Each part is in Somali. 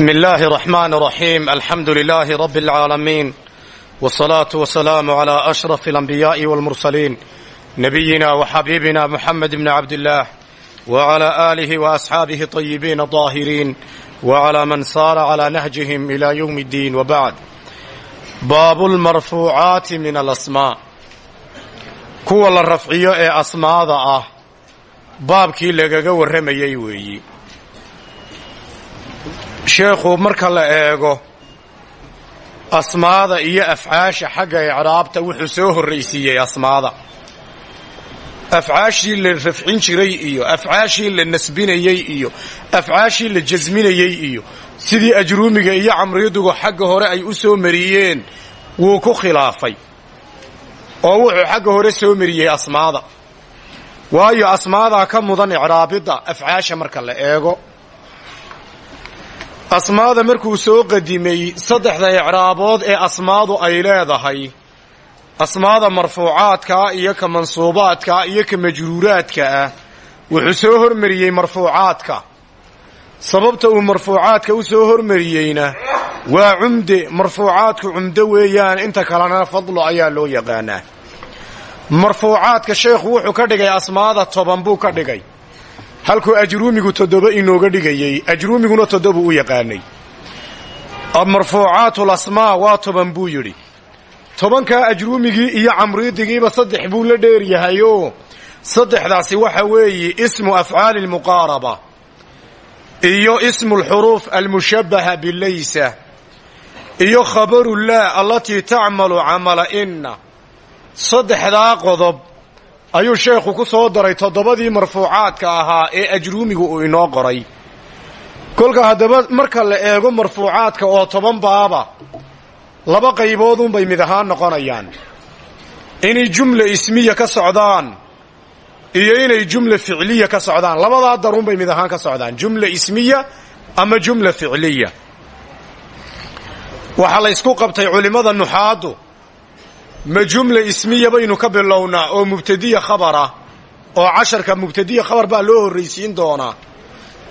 بسم الله الرحمن الرحيم الحمد لله رب العالمين والصلاة والسلام على أشرف الأنبياء والمرسلين نبينا وحبيبنا محمد بن عبد الله وعلى آله وأصحابه طيبين الطاهرين وعلى من صار على نهجهم إلى يوم الدين وبعد باب المرفوعات من الأسماء kuwa la rafciyo ee asmaada ah baabkii lagaga warramayay weeyi sheekhu marka la eego asmaada iyo afcaasha xagga icraabta wuxuu soo horraysiiyey asmaada. Afcaashii la rafcin jiray iyo afcaashii la nasbinayey iyo afcaashii la jasminayey iyo sidii ajruumiga iyo camriyadugu xagga hore ay u soo mariyeen wuu ku khilaafay. Oo wuxuu xagga hore soo mariyey asmaada. Waayo asmaadaa ka mudan icraabidda afcaasha marka la eego asmaada markuu soo qadimay saddexda icraabood ee asmaadu ay leedahay asmaada marfuucaadkaa iyo ka mansuubaadkaa iyo ka majruuraadka ah wuxuu soo hormariyey marfuucaadka. Sababta uu marfuucaadka u soo hormariyeyna waa cumde marfuucaadku cumdo weeyaan inta kalena fadlo ayaa loo yaqaanaa. Marfuucaadka sheekhu wuxuu ka dhigay asmaada toban buu ka dhigay halkuu ajruumigu toddoba inooga dhigayey ajruumiguna toddobuu u yaqaanay. Marfuucaatu lasmaa waa toban buu yidhi. Tobankaa ajruumigii iyo camriidigiiba saddex buu la dheer yahayoo saddexdaasi waxa weeye ismu afcaali lmuqaaraba iyo ismu alxuruuf almushabbaha bilaysa iyo khabaru laa allatii tacmalu camala inna. Saddexdaa qodob ayuu sheekhu ku soo daray toddobadii marfuucaadka ahaa ee ajruumigu uu inoo qoray. Kolka haddaba marka la eego marfuucaadka oo toban baaba laba qayboodunbay mid ahaan noqonayaan. Inay jumla ismiya ka socdaan iyo inay jumla ficliya ka socdaan. Labadaa darunbay mid ahaan ka socdaan. Jumla ismiya ama jumla ficliya. Waxaa la ysku qabtay culimmada nuxaaddu ma jumla ismiya baynu ka bilownaa oo mubtadiya khabara oo casharka mubtadiya khabar baa loo horraysiin doonaa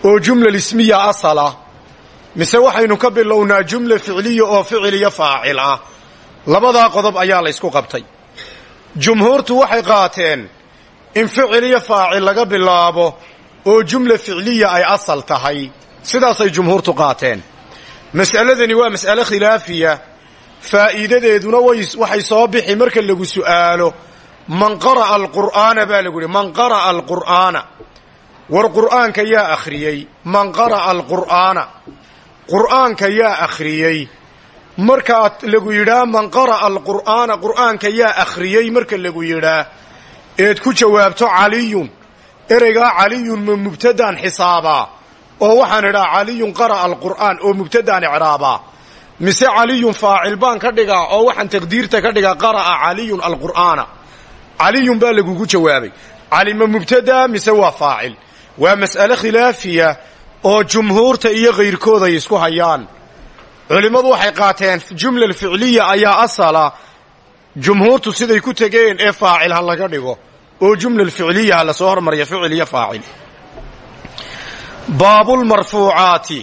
oo jumla ismiya asala mise waxaynu ka bilownaa jumla ficliya oo ficil iyo faacil ah. Labadaa qodob ayaa la ysku qabtay. Jumhuurtu waxay qaateen in ficil iyo faacil laga bilaabo oo jumla ficliya ay asal tahay. Sidaasay jumhuurtu qaateen. Mas'aladani waa mas'ale khilaafiya faa'iidadeeduna waxay soo bixi marka lagu su'aalo man qara'a alqur'aana baa lagu man qara'a alqur'aana. War qur'aanka yaa akhriyey man qara'a alqur'aana qur'aanka yaa akhriyey. Markaa lagu yidhaa man qara'a alqur'aana qur'aanka yaa akhriyey marka lagu yidhaa. Eed ku jawaabto caliyun ereygaa caliyun ma mubtadaan xisaabaa? Oo waxaan idhaa caliyun qara'a alqur'aan oo mubtadaan icraabaa mise caliyun faacil baan ka dhigaa oo waxaan taqdiirta ka dhigaa qara'a caliyun alqur'aana. Caliyun baa lagugu jawaabay. Cali ma mubtadaa mise waa faacil? Waa mas'ale khilaafiya oo jumhuurta iyo kayrkooda ay isku hayaan. Culimmadu waxay qaateen jumla ficliya ayaa asala jumhuurtu siday ku tegeen ee faacil ha laga dhigo oo jumla ficliya ha la soo hormariya ficil iyo faacil. Baabulmarfuucaati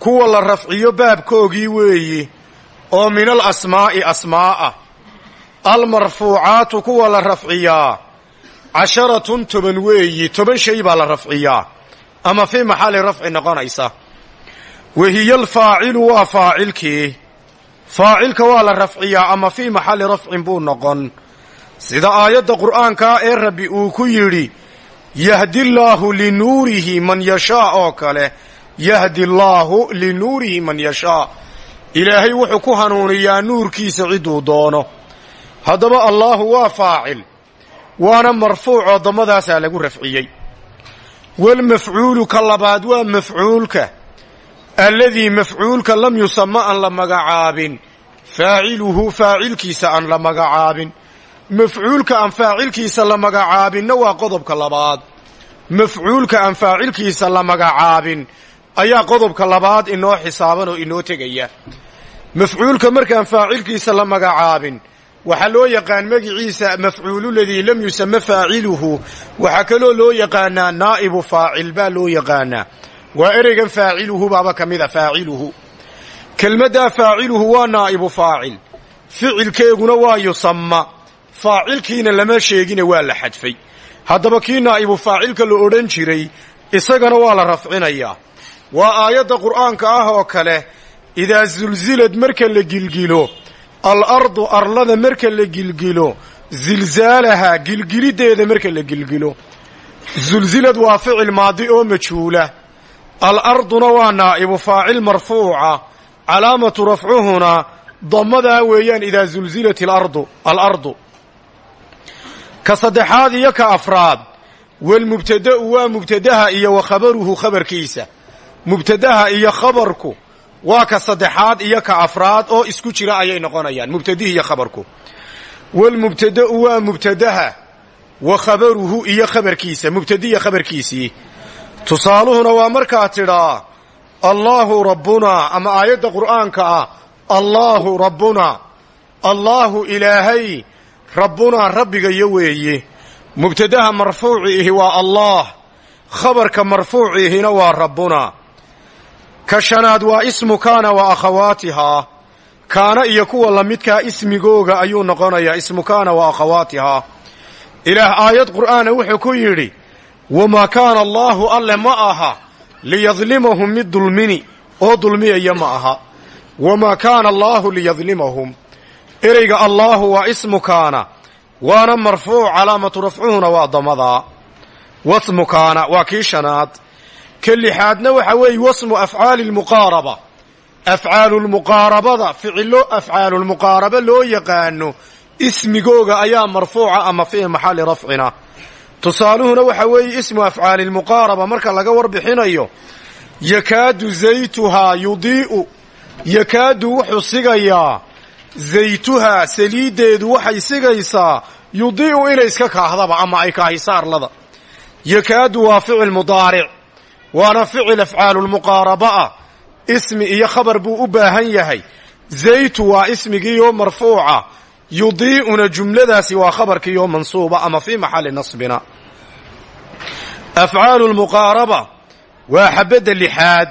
kuwa la rafciyo baabkoogii weeyi oo min al asmaa'i asmaa'a. Almarfuucaatu kuwa la rafciyaa casharatun toban weeyi toban shay baa la rafciyaa. Ama fii maxalli rafci noqonaysa. Wahiya alfaacilu waa faacilkii. Faacilka waa la rafciyaa ama fii maxalli rafcin buu noqon. Sida aayadda qur'aankaa ee rabbi uu ku yidhi yahdi llaahu linuurihi man yashaa oo kale yahdi allaahu linuurihi man yashaa ilaahay wuxuu ku hanuuniyaa nuurkiisa cidduu doono. Haddaba allaahu waa faacil waana marfuuc oo damadaasaa lagu rafciyey. Walmafcuulu ka labaad waa mafcuulka. Alladii mafcuulka lam yusama aan la magacaabin. Faaciluhu faacilkiisa aan la magacaabin. Mafcuulka aan faacilkiisa la magacaabinna waa qodobka labaad. Mafcuulka aan faacilkiisa la magacaabin ayaa qodobka labaad inoo xisaaban oo inoo tegaya. Mafcuulka markaan faacilkiisa la magacaabin waxaa loo yaqaan magiciisa mafcuulu ladii lam yusama faaciluhu. Waxaa kaloo loo yaqaanaa naa'ibu faacil baa loo yaqaanaa. Waa ereygan faaciluhu baaba ka mid a faaciluhu. Kelmaddaa faaciluhu waa naa'ibu faacil. Ficilkeeguna waa yusamma. Faacilkiina lama sheegine waa la xadfay. Haddaba kii naa'ibu faacilka la odhan jiray isagana waa la rafcinayaa waa aayadda qur'aanka ah oo kale idaa zulsilad marka la gilgilo alardu arlada marka la gilgilo zilzaalahaa gilgiliddeeda marka la gilgilo. Zulsilad waa ficil maadi oo majhuula. Alarduna waa naa'ibu faacil marfuuca calaamatu rafcuhuna damadaa weeyaan idaa zulzilat alardu alardu. Ka saddexaad iyo ka afraad walmubtada'u waa mubtadaha iyo wa khabaruhu khabarkiisa mubtadaha iyo khabarku waa ka saddexaad iyo ka afraad oo isku jira ayay noqonayaan mubtadihi iyo khabarku. Walmubtada'u waa mubtadaha wa khabaruhu iyo khabarkiisa mubtadiya khabarkiisii tusaaluhuna waa markaa tidhaa allaahu rabbunaa ama aayadda qur'aanka ah allaahu rabbunaa allaahu ilaahay rabbunaa rabbigayo weeye mubtadaha marfuuciihi waa allaah khabarka marfuuciihina waa rabbunaa ka shanaad waa ismu kaana wa akhawaatihaa kaana iyo kuwa lamidkaa ismigooga ayuu noqonayaa ismu kaana wa akhawaatihaa ilaah aayad qur'aana wuxuu ku yidhi wamaa kaana allaahu alle ma aha liyadlimahum mid dulmini oo dulmiyaya ma aha. Wamaa kaana allaahu liyadlimahum ereyga allaahu waa ismu kaana waana marfuuc calaamatu rafcuhuna waa damadaa wasmu kaana waa kii shanaad ka lixaadna waxa weeye wasmu afcaali lmuqaaraba. Afcaalulmuqaarabada ficilo afcaalulmuqaaraba loo yaqaano ismigooga ayaa marfuuca ama fii maxalli rafcina. Tusaaluhuna waxa weeye ismu afcaali lmuqaaraba marka laga warbixinayo yakaadu zaytuhaa yudii'u. Yakaadu wuxuu sigayaa zaytuhaa saliiddeedu waxay sigaysaa yudii'u inay iska kaahdaba ama ay kaahisaarlada yakaadu waa ficil mudaaric waana ficil afcaalulmuqaaraba ah ismi iyo khabar buu u baahan yahay. Zaytu waa ismigiioo marfuuca. Yudii'una jumladaasi waa khabarkiioo mansuuba ama fii maxalli nasbina. Afcaalu lmuqaaraba waa xabadda lixaad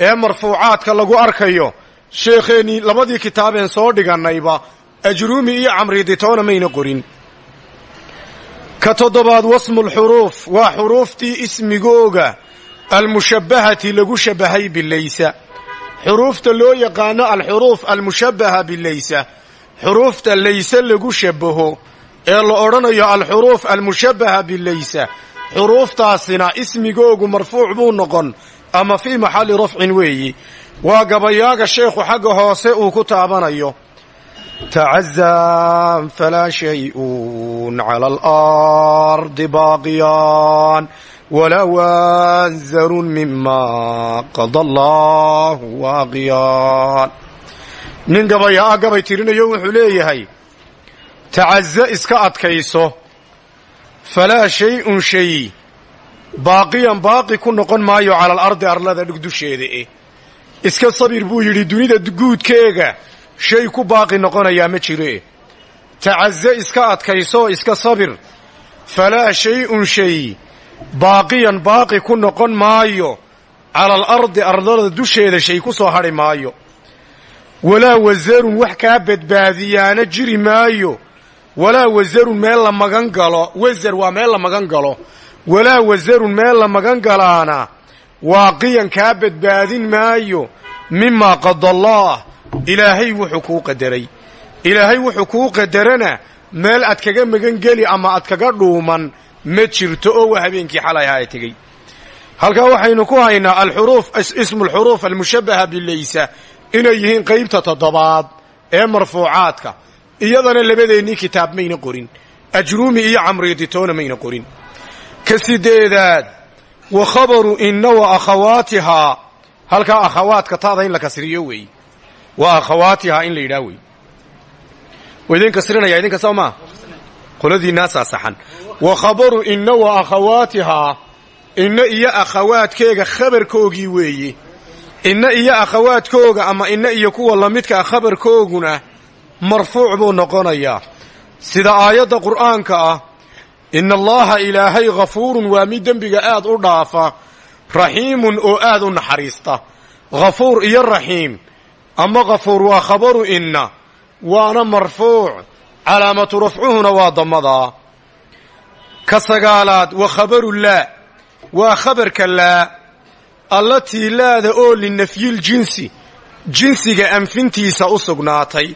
ee marfuucaadka lagu arkayo. Sheekheennii labadii kitaabeen soo dhigannayba ajruumi iyo camriditoona mayna qorin. Ka toddobaad wasmulxuruuf waa xuruuftii ismigooga almushabbahati lagu shabbahay bilaysa xuruufta loo yaqaano alxuruuf almushabbaha bilaysa xuruufta layse lagu shabbaho ee la odhanayo alxuruuf almushabbaha bilaysa xuruuftaasina ismigoogu marfuuc buu noqon ama fii maxalli rafcin weeyi. Waa gabayaaga sheekhu xagga hoose uu ku taabanayo. Tacazam falaa shayun cala alardi baaqiyaan walaa wanzarun mima qada allahu waaqiyaan nin gabaya ah gabay tirinayo wuxuu leeyahay tacaza iska adkayso falaa shay-un shay baaqiyan baaqi ku noqon maayo cala alardi arlada dhugdusheeda eh. Iska sabir buu yidhi dunida guudkeega shay ku baaqi noqonayaa ma jire tacaze iska adkayso iska sabir falaa shay-un shay baaqiyan baaqi ku noqon maayo. Cala alardi ardada dusheeda shay ku soo hadhi maayo. Walaa wasarun wax kaa badbaadiyaana jiri maayo. Walaa wasarun meel la magan galo. Wasar waa meel la magan galo. Walaa wasarun meel la magan galaana. Waaqiyan kaa badbaadin maayo. Mimaa qada allaah ilaahay wuxuu kuu qadaray. Ilaahay wuxuu kuu qadarana meel ad kaga magan geli ama ad kaga dhuuman ma jirto oo waa habeenkii xalay ahaa tegey. Halkaa waxaynu ku haynaa alxuruuf ismu alxuruuf almushabbaha bilaysa inay yihiin qaybta toddobaad ee marfuucaadka. Iyadana labadeennii kitaab mayna qorin. Ajruumi iyo camriiditoona mayna qorin. Ka sideedaad wa khabaru inna wa akhawaatihaa halkaa akhawaadka taada in la kasriyo weey wa akhawaatihaa in la yidhaah wey. Wa idin kasrinaya idinka soo maa qoladiinaasaa saxan wa khabaru inna wa akhawaatihaa inna iyo akhawaadkeega khabarkoogii weeye inna iyo akhawaadkooga ama inna iyo kuwa lamidka khabarkooguna marfuuc buu noqonayaa sida aayadda qur'aanka ah ina allaha ilaahay ghafuurun waa mid dembiga aad u dhaafa raxiimun oo aad u naxariista. Ghafuur iyo raxiim ama ghafuur waa khabaru inna waana marfuuc. Calaamatu rafcuhuna waa damadaa ka sagaalaad wa khabaru laa waa khabarka laa allatii laada oo linafyiljinsi jinsiga anfintiisa u sugnaatay.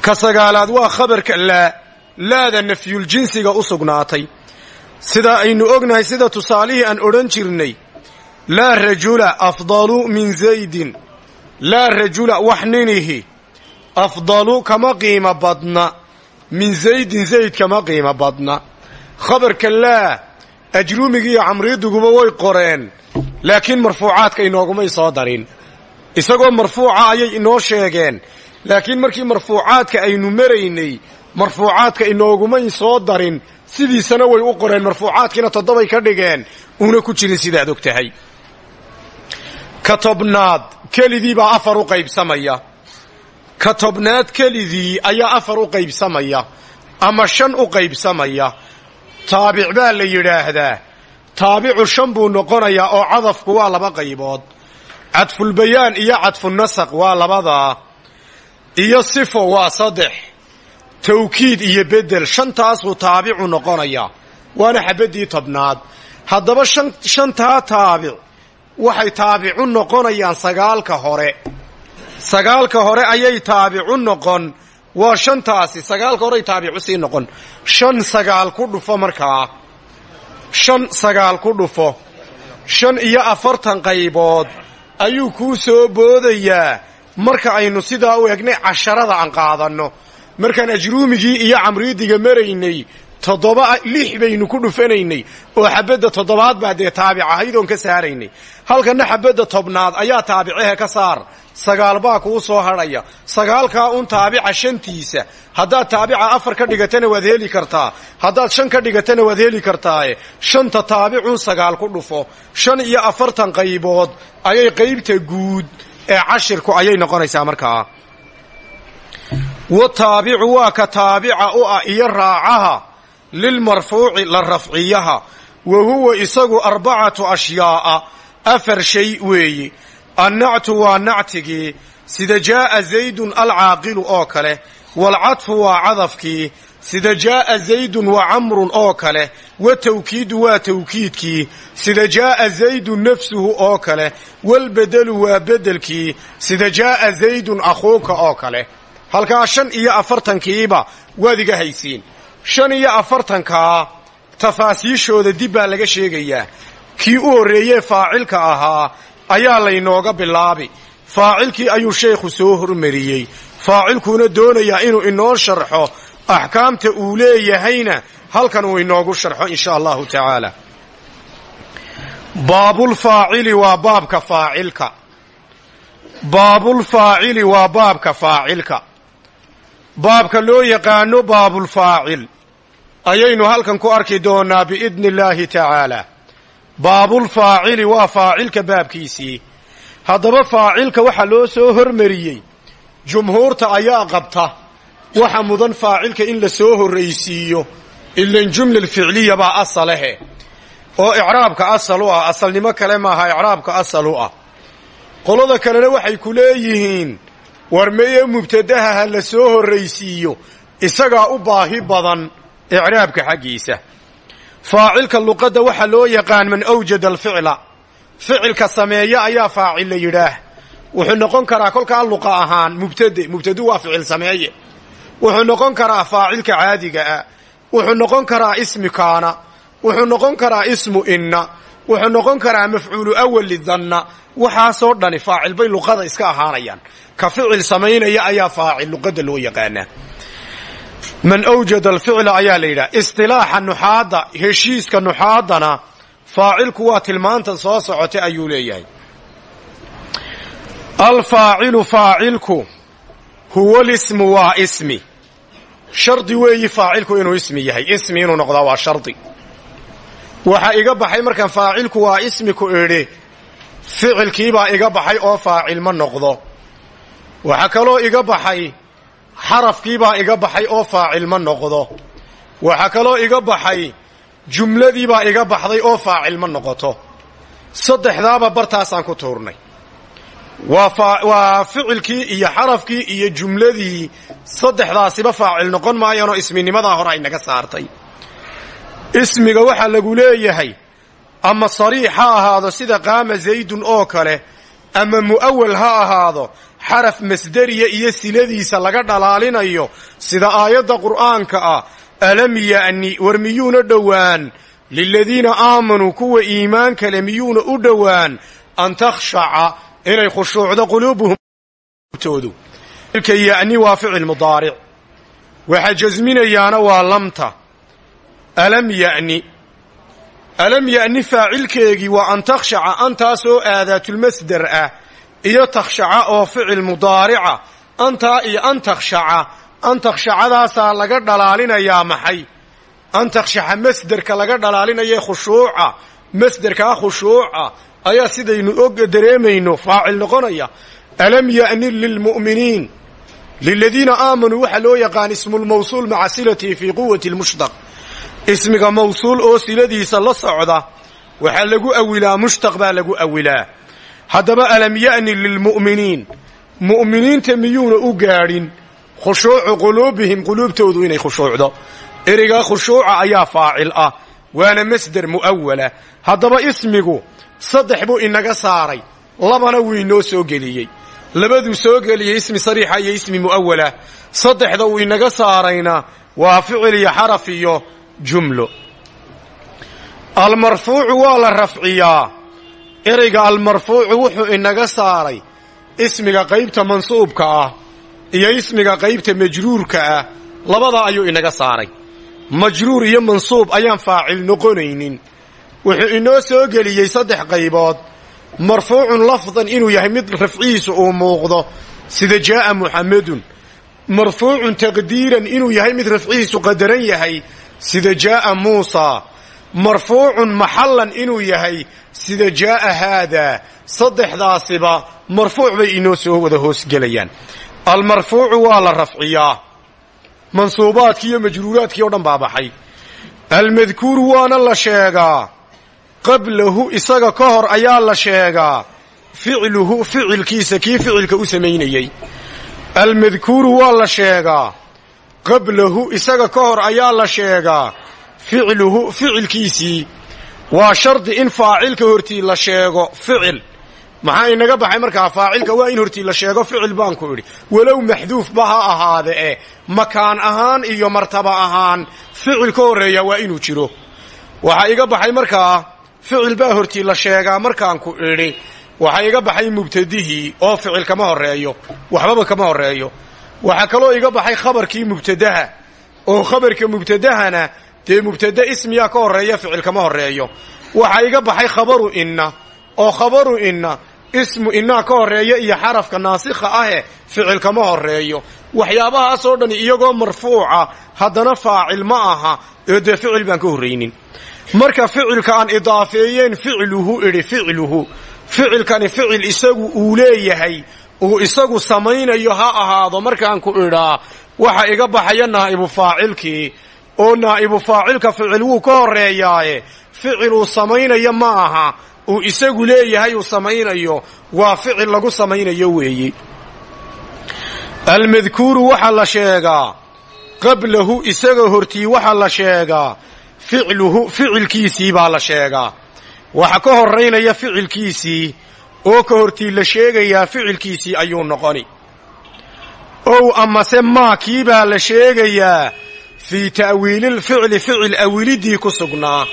Ka sagaalaad waa khabarka laa laada nafyuljinsiga u sugnaatay. Sida aynu ognahay sida tusaalihii aan odhan jirnay laa rajula afdalu min zaydin laa rajula wax ninihi afdalu kama qiimo badna min zaydin zayd kama qiimo badna khabarka laa ajruumigi iyo camriidiguba way qoreen laakiin marfuucaadka inoogumay soo darin isagoo marfuuca ayay inoo sheegeen laakiin markii marfuucaadka aynu maraynay marfuucaadka inoogumay soo darin sidiisana way u qoreen marfuucaadkiina toddobay ka dhigeen una ku jirin sidaad og tahay ka afar u qaybsamaya ka tobnaad kelidii ayaa afar u qaybsamaya ama shan u qaybsamaya. Taabic baa la yidhaahdaa. Taabicu shan buu noqonayaa oo cadafku waa laba qaybood. Cadfulbayaan iyo cadfunasaq waa labadaa iyo sifo waa saddex. Tawkiid iyo bedel shantaasuu taabicu noqonayaa waana xabaddii tobnaad. Haddaba shantaa taabic waxay taabicu noqonayaan sagaalka hore sagaalka hore ayay taabicu noqon. Waa shantaasi sagaalka horey taabicu sii noqon. Shan sagaal ku dhufo markaa shan sagaal ku dhufo. Shan iyo afartan qaybood ayuu kuu soo boodayaa. Marka aynu sidaa u egnay casharada aan qaadanno. Markaan ajruumigii iyo camriidiga maraynay toddoba lix baynu ku dhufanaynay oo xabadda toddobaad baa dee taabic ahayd oon ka saaraynay. Halkanna xabadda tobnaad ayaa taabicehe ka saar. Sagaal baa kuu soo hadhaya sagaalkaa un taabica shantiisa. Haddaad taabica afar ka dhigatana waad heli kartaa. Haddaad shan ka dhigatana waad heli kartaaye. Shanta taabicun sagaal ku dhufo. Shan iyo afartan qaybood ayay qaybta guud ee cashirku ayay noqonaysaa markaa. Wa taabicu waa ka taabica u ah iyo raacaha lilmarfuuci la rafciyaha wa huwa isagu arbacatu ashyaa'a afar shay weeye annactu waa nactigii sida jaa'a zaydun alcaaqilu oo kale waalcadfu waa cadafkii sida jaa'a zaydun wa camrun oo kale watawkiidu waa tawkiidkii sida jaa'a zaydun nafsuhu oo kale walbedelu waa bedelkii sida jaa'a zaydun akhuuka oo kale halkaa shan iyo afartankiiba waad iga haysiin shan iyo afartankaa tafaasiishooda dib baa laga sheegayaa kii u horreeyee faacilka ahaa ayaa laynooga bilaabi. Faacilkii ayuu sheekhu soo hormariyey. Faacilkuuna doonayaa inuu inoo sharxo axkaamta uu leeyahayna halkan uu inoogu sharxo in sha allahu tacaala. Baabulfaacili waa baabka faacilka. Baabulfaacili waa baabka faacilka. Baabka loo yaqaano baabulfaacil ayaynu halkan ku arki doonaa biidni illaahi tacaala baabulfaacili waa faacilka baabkiisii. Haddaba faacilka waxaa loo soo hormariyey jumhuurta ayaa qabta waxa mudan faacilka in la soo horraysiiyo ilan jumla ficliya baa asalehe oo icraabka asal u ah asalnimo kale maaha icraabka asal u ah. Qolada kalena waxay ku leeyihiin war meye mubtadaha ha la soo horraysiiyo isagaa u baahi badan icraabka xaggiisa. Faacilka luqadda waxaa loo yaqaan man awjada alficla. Ficilka sameeya ayaa faacil la yidhaah. Wuxuu noqon karaa kolkaa luqa ahaan mubtade mubtadu waa ficil sameeye. Wuxuu noqon karaa faacilka caadiga ah. Wuxuu noqon karaa ismi kaana. Wuxuu noqon karaa ismu inna. Wuxuu noqon karaa mafcuulu awal lidanna waxaasoo dhani faacil bay luqada iska ahaanayaan. Ka ficil samaynaya ayaa faacil luqadda loo yaqaanaa man awjada alficla ayaa la yidhaha istilaaxa nuxaadda heshiiska nuxaaddana faacilku waa tilmaantan soo socota ayuu leeyahay. Alfaacilu faacilku huwa lismu waa ismi. Shardi weeyi faacilku inuu ismi yahay ismi inuu noqdaa waa shardi. Waxaa iga baxay markaan faacilku waa ismi ku idhi ficilkiibaa iga baxay oo faacil ma noqdo. Waxaa kaloo iga xarafkiibaa iga baxay oo faacil ma noqdo. Waxaa kaloo iga baxay jumladiibaa iga baxday oo faacil ma noqoto. Saddexdaaba bartaasaan ku tuurnay. Waa ficilkii iyo xarafkii iyo jumladii saddexdaasiba faacil noqon maayaanoo isminimadaa hore ay naga saartay. Ismiga waxaa lagu leeyahay ama sariix ha ahaado sida qaama zaydun oo kale ama mu'awal ha ahaado xaraf masderiya iyo siladiisa laga dhalaalinayo sida aayadda qur'aanka ah alam ya'ni war miyuuna dhowaan? Liladiina aamanuu kuwa iimaan kale miyuuna u dhowaan? An takhshaca inay khushuucdo quluubuhum. Toodu ilka ya'ni waa ficil mudaaric. Waxa jasminayaana waa lamta. Alam ya'ni alam ya'ni faacilkeegii waa an takhshaca antaasoo aadaatulmasder ah iyo takhshaca oo ficil mudaarica. Antaa iyo an takhshaca. An takhshacadaasaa laga dhalaalinayaa maxay? An takhshaxa masderka laga dhalaalinayae khushuuca. Masderkaa khushuuca ayaa sidaynu og dareemayno faacil noqonaya. Alam ya'ni lilmu'miniin? Liladiina aamanuu waxaa loo yaqaan ismulmawsuul maca silatihi fii quwati lmushtaq ismiga mawsuul oo siladiisa la socda waxaa lagu awilaa mushtaq baa lagu awilaa haddaba alam ya'ni lilmu'miniin? Mu'miniinta miyuuna u gaadhin? Khushuucu quluubihim quluubtoodu inay khushuucdo. Ereygaa khushuuca ayaa faacil ah waana masder mu'awala haddaba ismigu saddex buu inaga saaray. Labana wuu inoo soo geliyey. Labaduu soo geliyey ismi sariixa iyo ismi mu'awala saddexda uu inaga saarayna waa ficil iyo xaraf iyo jumlo. Almarfuucu waa la rafciyaa ereyga almarfuucu wuxuu inaga saaray ismiga qaybta mansuubka ah iyo ismiga qaybta majruurka ah. Labadaa ayuu inaga saaray. Majruur iyo mansuub ayaan faacil noqonaynin. Wuxuu inoo soo geliyey saddex qaybood. Marfuucun lafdan inuu yahay mid rafcihiisu uu muuqdo sida jaa'a muxamedun marfuucun taqdiiran inuu yahay mid rafcihiisu qadaran yahay sida jaa'a muusaa marfuucun maxallan inuu yahay sida jaa'a haadaa saddexdaasiba marfuuc bay inoo soo wada hoosgelayaan almarfuucu waa la rafciyaa. Mansuubaadkii iyo majruuraadkii o dhan baa baxay. Almadkuuru waana la sheegaa. Qablahu isaga ka hor ayaa la sheegaa. Ficluhu ficilkiisa kii ficilka u samaynayey almadkuuru waa la sheegaa. Qablahu isaga ka hor ayaa la sheegaa. Ficluhu ficilkiisii waa shardi in faacilka hortii la sheego ficil. Maxaa inaga baxay markaa? Faacilka waa in hortii la sheego ficil baan ku idhi. Walow maxduufba ha ahaade e makaan ahaan iyo martaba ahaan ficil ka horreeya waa inuu jiro. Waxaa iga baxay markaa ficil baa hortii la sheegaa markaan ku idhi. Waxaa iga baxay mubtadihii oo ficil kama horreeyo waxbaba kama horreeyo. Waxaa kaloo iga baxay khabarkii mubtadaha. Oo khabarka mubtadahana dee mubtada ismiyaa ka horreeya ficil kama horreeyo. Waxaa iga baxay khabaru inna oo khabaru inna ismu innaa ka horreeya iyo xarafka naasikha ahe ficil kama horreeyo. Waxyaabahaasoo dhan iyagoo marfuuca haddana faacil ma aha oo dee ficil baan ka horraynin. Marka ficilka aan idaafeeyeen ficluhu idhi ficluhu. Ficilkani ficil isagu uu leeyahay uu isagu samaynayo ha ahaado markaan ku idhaa waxa iga baxaya naa'ibu faacilkii oo naa'ibu faacilka ficil wuu ka horreeyaaye. Ficil uu samaynayo ma aha. Uu isagu leeyahay uu samaynayo. Waa ficil lagu samaynayo weeye almadkuuru waxaa la sheegaa. Qablahu isaga hortii waxaa la sheegaa. Ficluhu ficilkiisii baa la sheegaa. Waxa ka horraynaya ficilkiisii oo ka hortii la sheegayaa ficilkiisii ayuu noqoni. Ow amase maakii baa la sheegayaa fii ta'wiililficli ficil awiliddii ku sugnaa.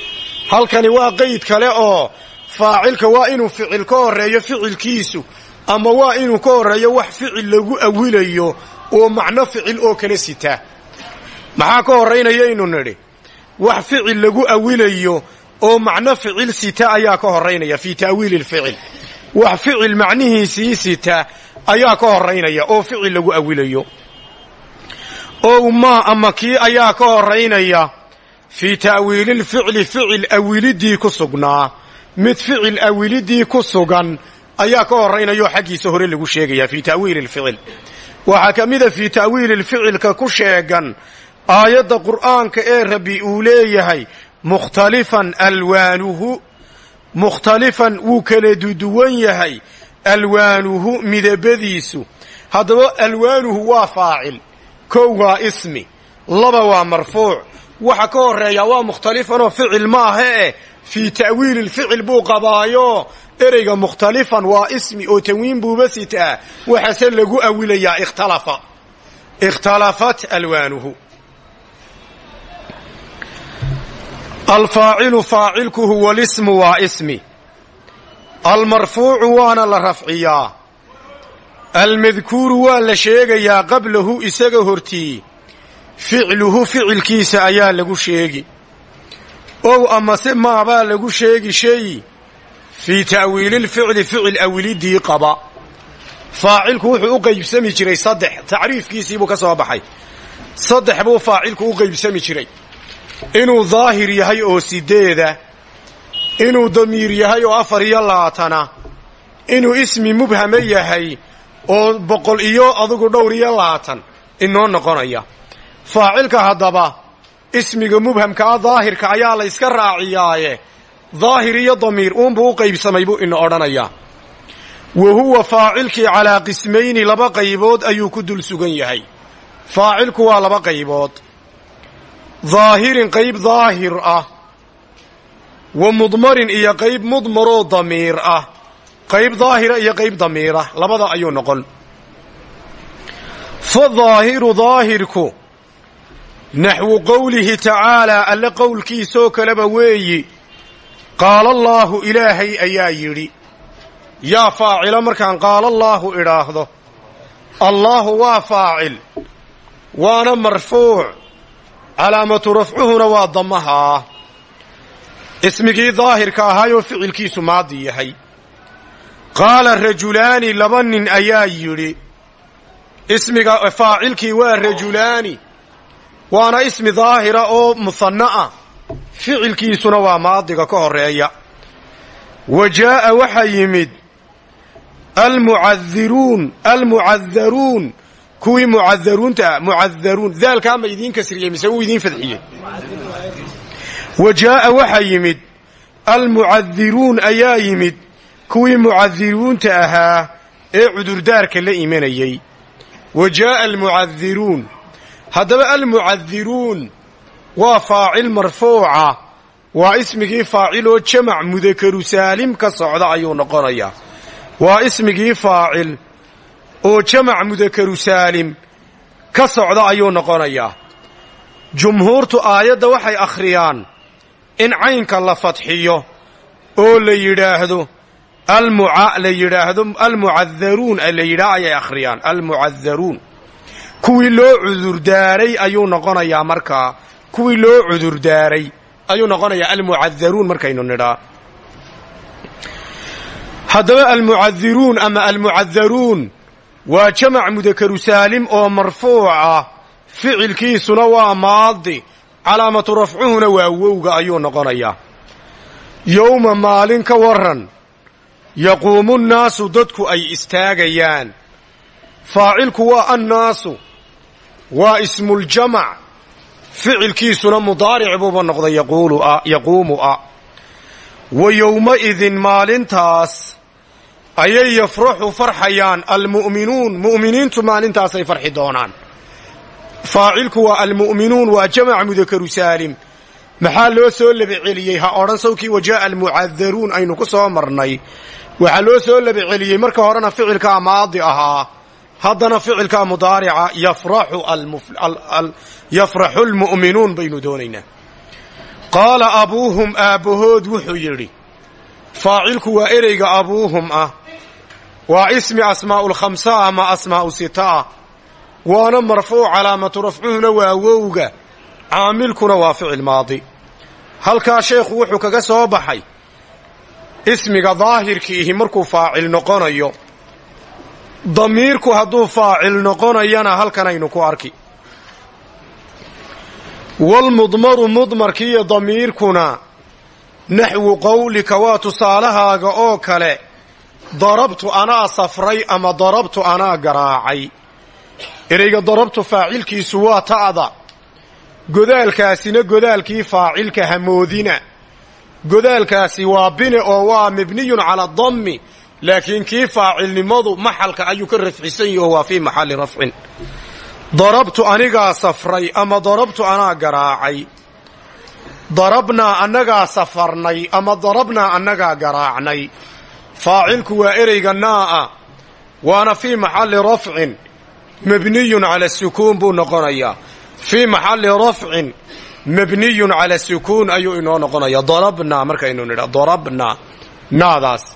Halkani waa qayd kale oo faacilka waa inuu ficil ka horreeyo ficilkiisu ama waa inuu ka horreeyo wax ficil lagu awilayo oo macno ficil oo kala sita. Maxaa ka horraynayaynu nidhi? Wax ficil lagu awilayo oo macno ficil sita ayaa ka horraynaya fii ta'wiili lficil wax ficil macnihiisii sita ayaa ka horraynaya oo ficil lagu awilayo ow maa ama kii ayaa ka horraynaya. Fii ta'wiililficli ficil awiliddii ku sugnaa. Mid ficil awiliddii ku sugan ayaa ka horraynayoo xaggiisa hore lagu sheegayaa fii ta'wiili lficil waxaa ka mida fii ta'wiili lficilka ku sheegan aayadda qur'aanka ee rabbi uu leeyahay mukhtalifan alwaanuhu mukhtalifan wuu kala duduwan yahay alwaanuhu midabadiisu. Haddaba alwaanuhu waa faacil kow waa ismi. Laba waa marfuuc. Waxa ka horreeya waa mukhtalifanoo ficil maaha eh fii ta'wiili lficil buu qabaayo. Ereyga mukhtalifan waa ismi oo tanwiin buuba sitaa waxaase lagu awilayaa ikhtalafa. Ikhtalafat alwaanuhu. Alfaacilu faacilku huwa lismu waa ismi. Almarfuucu waana la rafciyaa almadkuuru waa la sheegayaa qablahu isaga hortii. Ficluhu ficilkiisa ayaa lagu sheegi. Ow amase maabaa lagu sheegi shay? Fii ta'wiililficli ficil awilidii qaba. Faacilku wuxuu u qaybsami jiray saddex. Tacriifkiisiibuu ka soo baxay. Saddex buu faacilku u qaybsami jiray. Inuu daahir yahay oo sideeda. Inuu damiir yahay oo afar iyo labaatana. Inuu ismi mubhame yahay oo boqol iyo adugu dhowr iyo labaatan inoo noqonaya. Faacilka haddaba ismiga mubhamkaa daahirka ayaa la yska raaciyaaye. Daahir iyo damiir uunbuu u qaybsamay buu ina odhanayaa wa huwa faacilkii calaa qismayni laba qaybood ayuu ku dul sugan yahay. Faacilku waa laba qaybood. Daahirin qayb daahir ah wa mudmarin iyo qayb mudmaroo damiir ah qayb daahira iyo qayb damiirah labada ayuu noqon. Fa daahiru daahirku naxwu qowlihi tacaalaa alle qowlkiisoo kaleba weeyi. Qaala allaahu ilaahay ayaa yidhi. Yaa faacila markaan qaala allaahu idhaahdo allaahu waa faacil waana marfuuc calaamatu rafcuhuna waa damahaa. Ismigii daahirka ahaayoo ficilkiisu maadi yahay qaala rajulaani laba nin ayaa yidhi. ismiga faacilkii waa rajulaani. waana ismi daahira oo musanna ah. ficilkiisuna waa maadiga ka horreeya wa jaa'a waxaa yimid. almucadiruun almucadaruun kuwii mucadaruunta mucadaruun daalkaa ma idiin kasriyey mise wuu idiin fadxiyey wa jaa'a waxaa yimid. almucadiruun ayaa yimid kuwii mucadiruunta ahaa ee cudurdaarka la imanayey wa jaa'a almucadiruun haddaba almucadiruun waa faacil marfuuca. Waa ismigii faacil oo jamac mudakaru saalim ka socda ayuu noqonayaa. Waa ismigii faacil oo jamac mudakaru saalim ka socda ayuu noqonayaa. Jumhuurtu aayadda waxay akhriyaan in caynka la fadxiyo oo la yidhaahdo almuca la yidhaahdo almucadaruun la yidhaah ayay akhriyaan. Almucadaruun kuwii loo cudurdaaray ayuu noqonayaa markaa kuwii loo cudurdaaray ayuu noqonayaa almucadaruun markaynu nidhaa. Haddaba almucadiruun ama almucadaruun waa jamac mudakaru saalim oo marfuuc ah. Ficilkiisuna waa maadi. Calaamatu rafcuhuna waa wowga ayuu noqonayaa. Yowma maalin ka waran yaquumu nnaasu dadku ay istaagayaan. Faacilku waa annaasu. Waa ismuljamac ficilkiisuna mudaaric buuba noqday yaquumu a. Wa yowmaidin maalintaas ayay yafraxu farxayaan almu'minuun. Mu'miniintu maalintaasay farxi doonaan. Faacilku waa almu'minuun waa jamac mudakaru saalim. Maxaa loo soo labaceliyey ha odhan sawkii wajaa'a almucadaruun aynu ku soo marnay waxaa loo soo labaceliyey marka horena ficilkaa maadi ahaa. Haddana ficilkaa mudaarica yafraxu lmu'minuun baynu doonaynaa qaala abuuhum aabbahood wuxuu yidhi faacilku waa ereyga abuuhum ah. Waa ismi asmaa'ulkhamsa ama asmaa'u sita ah waana marfuuc calaamatu rafcuhuna waa wowga. Caamilkuna waa ficil maadi. Halkaa sheekhu wuxuu kaga soo baxay ismiga daahirkiihi markuu faacil noqonayo damiirku hadduu faacil noqonayana halkanaynu ku arki. Walmudmaru mudmarkiiyo damiirkuna naxwu qowlika waa tusaalahaaga oo kale darabtu anaa safray ama darabtu anaa garaacay. Ereyga darabtu faacilkiisu waa ta'da godaalkaasina godaalkii faacilka hamoodina godaalkaasi waa bine oo waa mabniyun cala dammi laakiin kii faacilnimadu maxalka ayuu ka rafcisan yaho waa fii maxalli rafcin. Darabtu anigaa safray ama darabtu anaa garaacay? Darabnaa annagaa safarnay ama darabnaa annagaa garaacnay? Faacilku waa ereyga naa'a waana fii maxalli rafcin mabniyun cala sukuun buu noqonayaa. Fii maxalli rafcin mabniyun cala sukuun ayuu inoo noqonaya darabnaa markaynu nidha darabnaa naadaas.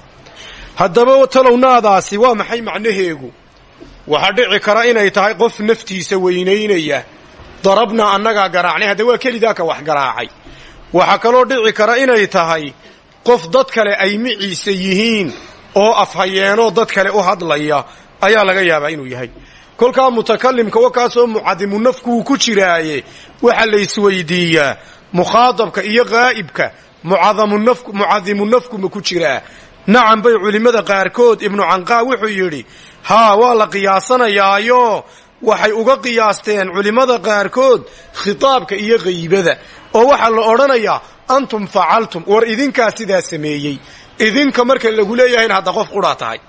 Haddaba talow naadaasi waa maxay macnaheegu? Waxaa dhici kara inay tahay qof naftiisa weynaynaya. Darabnaa annagaa garaacnay hadda waa kelidaaka wax garaacay. Waxaa kaloo dhici kara inay tahay qof dad kale ay miciisa yihiin oo afhayeenoo dad kale u hadlaya ayaa laga yaabaa inuu yahay. Kolkaa mutakalimka wakaasoo mucadimu nafkuu ku jiraaye waxaa la isweydiiyaa mukhaadabka iyo qaa'ibka mucadimu nafku ma ku jiraa nacam bay culimmada qaarkood ibnu canqaa wuxuu yidhi haa waa la qiyaasanayaayo waxay uga qiyaasteen culimmada qaarkood khitaabka iyo qaybada oo waxaa la odhanayaa antum facaltum war idinkaa sidaa sameeyey. Idinka marka lagu leeyahayna hadda qof qudhaa tahay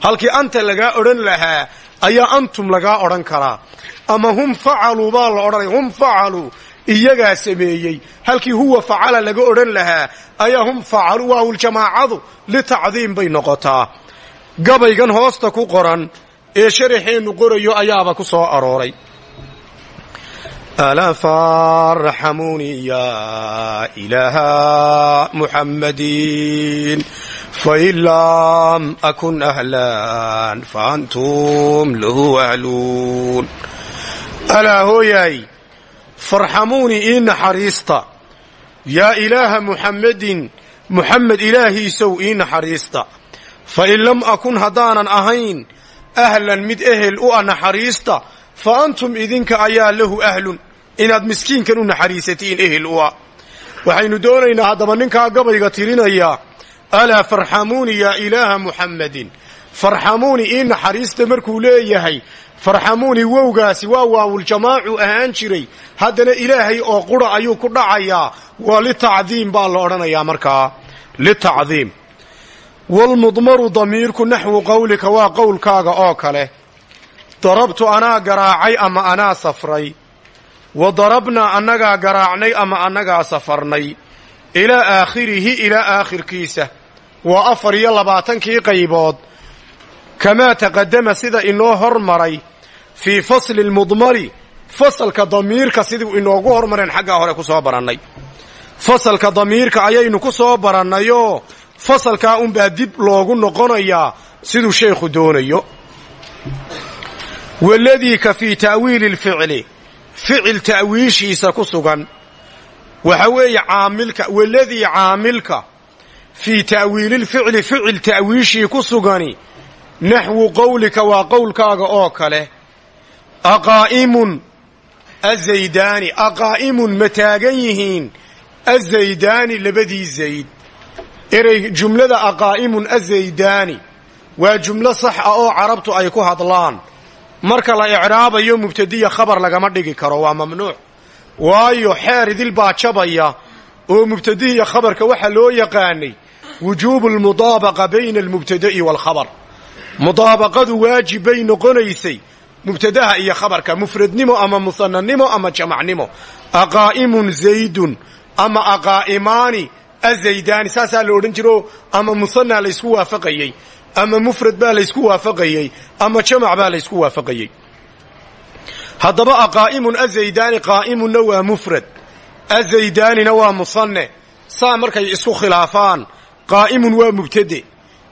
halkii anta lagaa odhan lahaa ayaa antum lagaa odhan karaa ama hum facaluu baa la odhanaya hum facaluu iyagaa sameeyey. Halkii huwa facala laga odhan lahaa ayaa hum facaluu waawuljamaacadu litacdiim bay noqotaa. Gabaygan hoosta ku qoran ee sharaxeennu qorayo ayaaba ku soo arooray. Alaa farxamuuni ya ilaaha muxammadin fain lam akun ahlan faantum lahu ahluun alaa hooyaay farxamuuni ii naxariista. Yaa ilaaha muxammadin muxamed ilaahiisow ii naxariista. Fa in lam akun haddaanan ahayn ahlan mid ehel u a naxariista fa antum idinka ayaa lahu ahlun. Inaad miskiinkan u naxariisatiin ehel u a. Waxaynu doonaynaa haddaba ninkaa gabayga tirinaya alaa farxamuuni yaa ilaaha muxammadin farxamuuni ii naxariista markuu leeyahay farxamuuni wowgaasi waa waawuljamaacu ahaan jiray. Haddana ilaahay oo qura ayuu ku dhacayaa waa litacdiim baa la odhanayaa markaa litacdiim. Walmudmaru damiirku naxwu qowlika waa qowlkaaga oo kale. Darabtu anaa garaacay ama anaa safray. Wa darabnaa annagaa garaacnay ama annagaa safarnay. Ilaa aakhirihi ilaa aakhirkiisa. Waa afar iyo labaatankii qaybood kamaa taqadama sida inoo hormaray fii fasli lmudmari fasalka damiirka siduu inoogu hormareen xaggaa hore ku soo barannay fasalka damiirka ayaynu ku soo barannayoo fasalkaa unbaa dib loogu noqonayaa siduu sheekhu doonayo waladii ka fii ta'wiili lficli ficil ta'wiishiisa ku sugan waxa weeye caamilka waladii caamilka fii ta'wiililficli ficil ta'wiishii ku naxwu qowlika waa qowlkaaga oo kale aqaa'imun azaydaani aqaa'imun ma taagan yihiin azaydaani labadii zayd. Erey jumlada aqaa'imun azaydaani waa jumlo sax ah oo carabtu ay ku hadlaan. Marka la icraabayo mubtadiya khabar lagama dhigi karo waa mamnuuc. Waayo xeer idil baa jabaya oo mubtadihiya khabarka waxaa loo yaqaanay wujuubu almudaabaqa bayna almubtada'i waalkhabar mudaabaqadu waajib bay noqonaysay. Mubtadaha iyo khabarka mufradnimo ama musananimo ama jamacnimo. Aqaa'imun zaydun ama aqaa'imaani azaydaani saasaa la odhan jiro ama musanaa laysku waafaqayey ama mufrad baa laysku waafaqayey ama jamac baa laysku waafaqayey haddaba aqaa'imun azaydaani qaa'imunna waa mufrad. Azaydaanina waa musanne. Saa markay isku khilaafaan qaa'imun waa mubtade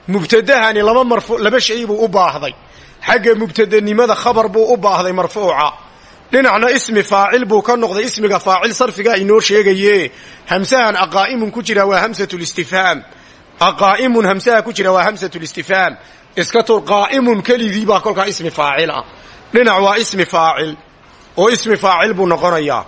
mubtadahani laba laba shay buu u baahday. Xagga mubtadenimada khabar buu u baahday marfuuca. Dhinacna ismi faacil buu ka noqday ismiga faacil sarfigaa inoo sheegaye hamsahan aqaa'imun ku jira waa hamsatulistifhaam aqaa'imun hamsaha ku jira waa hamsatulistifhaam iska tur qaa'imun keligii baa kolkaa ismi faacil ah. Dhinac waa ismi faacil oo ismi faacil buu noqonayaa.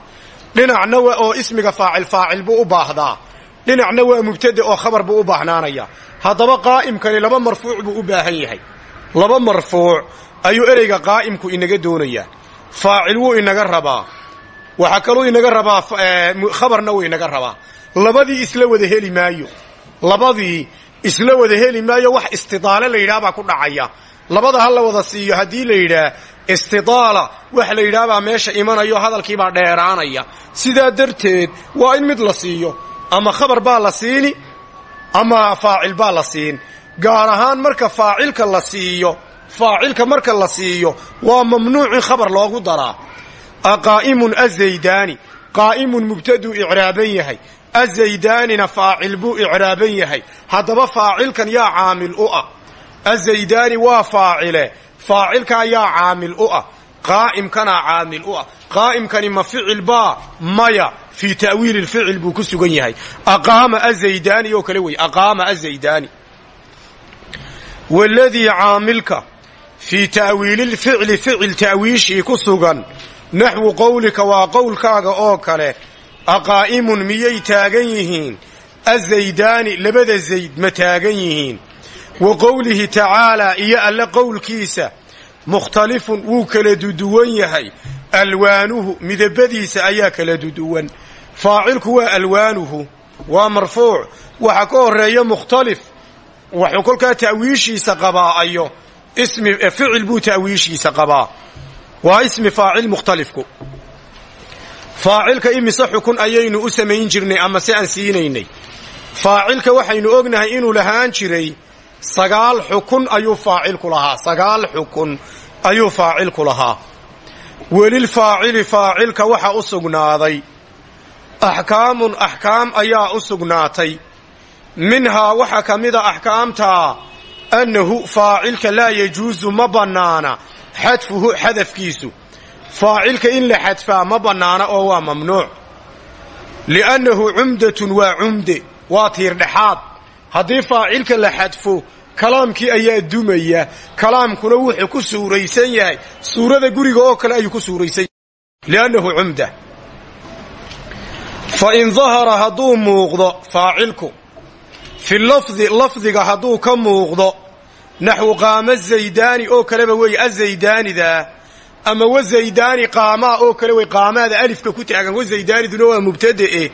Dhinacna oo ismiga faacil faacil u baahdaa dhinacna waa mubtade oo khabar buu u baahnaanaya. Haddaba qaa'imkani laba marfuuc buu u baahan yahay. Laba marfuuc ayuu ereyga qaa'imku inaga doonayaa faacil wuu inaga rabaa. Waxaa kaluu inaga rabaa khabarna wuu inaga rabaa. Labadii isla wada heli maayo. Labadii isla wada heli maayo wax istidaale la yidhaha baa ku dhacaya. Labada ha la wada siiyo haddii la yidhaah istidaala wax la yidhaha baa meesha imanayo hadalkiibaa dheeraanaya. Sidaa darteed waa in mid la siiyo ama khabar baa la siini ama faacil baa la siin gaar ahaan marka faacilka la siiyo faacilka marka la siiyo waa mamnuuc in khabar loogu daraa. Aqaa'imun azaydaani qaa'imun mubtaduu icraaban yahay. Azaydaanina faacil buu icraaban yahay. Haddaba faacilkan yaa caamil u ah. Azaydaani waa faacile faacilkaa yaa caamil u ah. Qaa'imkanaa caamil u ah. Qaa'imkani ma ficil baa maya fii ta'wiili lficil buu ku sugan yahay. Aqaama azaydaani oo kale wey aqaama azaydaani waladii caamilka fii ta'wiililficli ficil ta'wiishii ku sugan naxwu qowlika waa qowlkaaga oo kale aqaa'imun miyay taagan yihiin? Azaydaani labada zayd ma taagan yihiin. Wa qowlihi tacaalaa iyo alle qowlkiisa mukhtalifun wuu kala duduwan yahay. Alwaanuhu midabadiisa ayaa kala duduwan faacilku waa alwaanuhu waa marfuuc waxa ka horreeya mukhtalif wuxuu kolkaa ta'wiishiisa qabaa ayo ismi ficil buu ta'wiishiisa qabaa. Waa ismi faacil mukhtalifku. Faacilka imise xukun ayaynu u samayn jirnay ama se aan siinaynay. Faacilka waxaynu ognahay inuu lahaan jiray sagaal xukun ayuu faacilku lahaa sagaal xukun ayuu faacilku lahaa. Welilfaacili faacilka waxa u sugnaaday axkaamun axkaam ayaa u sugnaatay. Minhaa waxaa ka mida axkaamtaa annahu faacilka laa yajuusu ma bannaana xadfuhu xadafkiisu. Faacilka in la xadfaa ma bannaana oo waa mamnuuc. Li'annahu cumdatun waa cumde waa tiirdhexaad haddii faacilka la xadfo kalaamkii ayaa dumaya. Kalaamkuna wuxuu ku suuraysan yahay. Suurada guriga oo kale ayuu ku suuraysan li'annahu cumda fa in dahara hadduu muuqdo faacilku fi lafdi lafdiga hadduu ka muuqdo naxwu qaama zaydaani oo kaleba weeye azaydaanidaa ama wazaydaani qaamaa oo kale wey qaamaada alifka ku taagan wazaydaaniduna waa mubtadae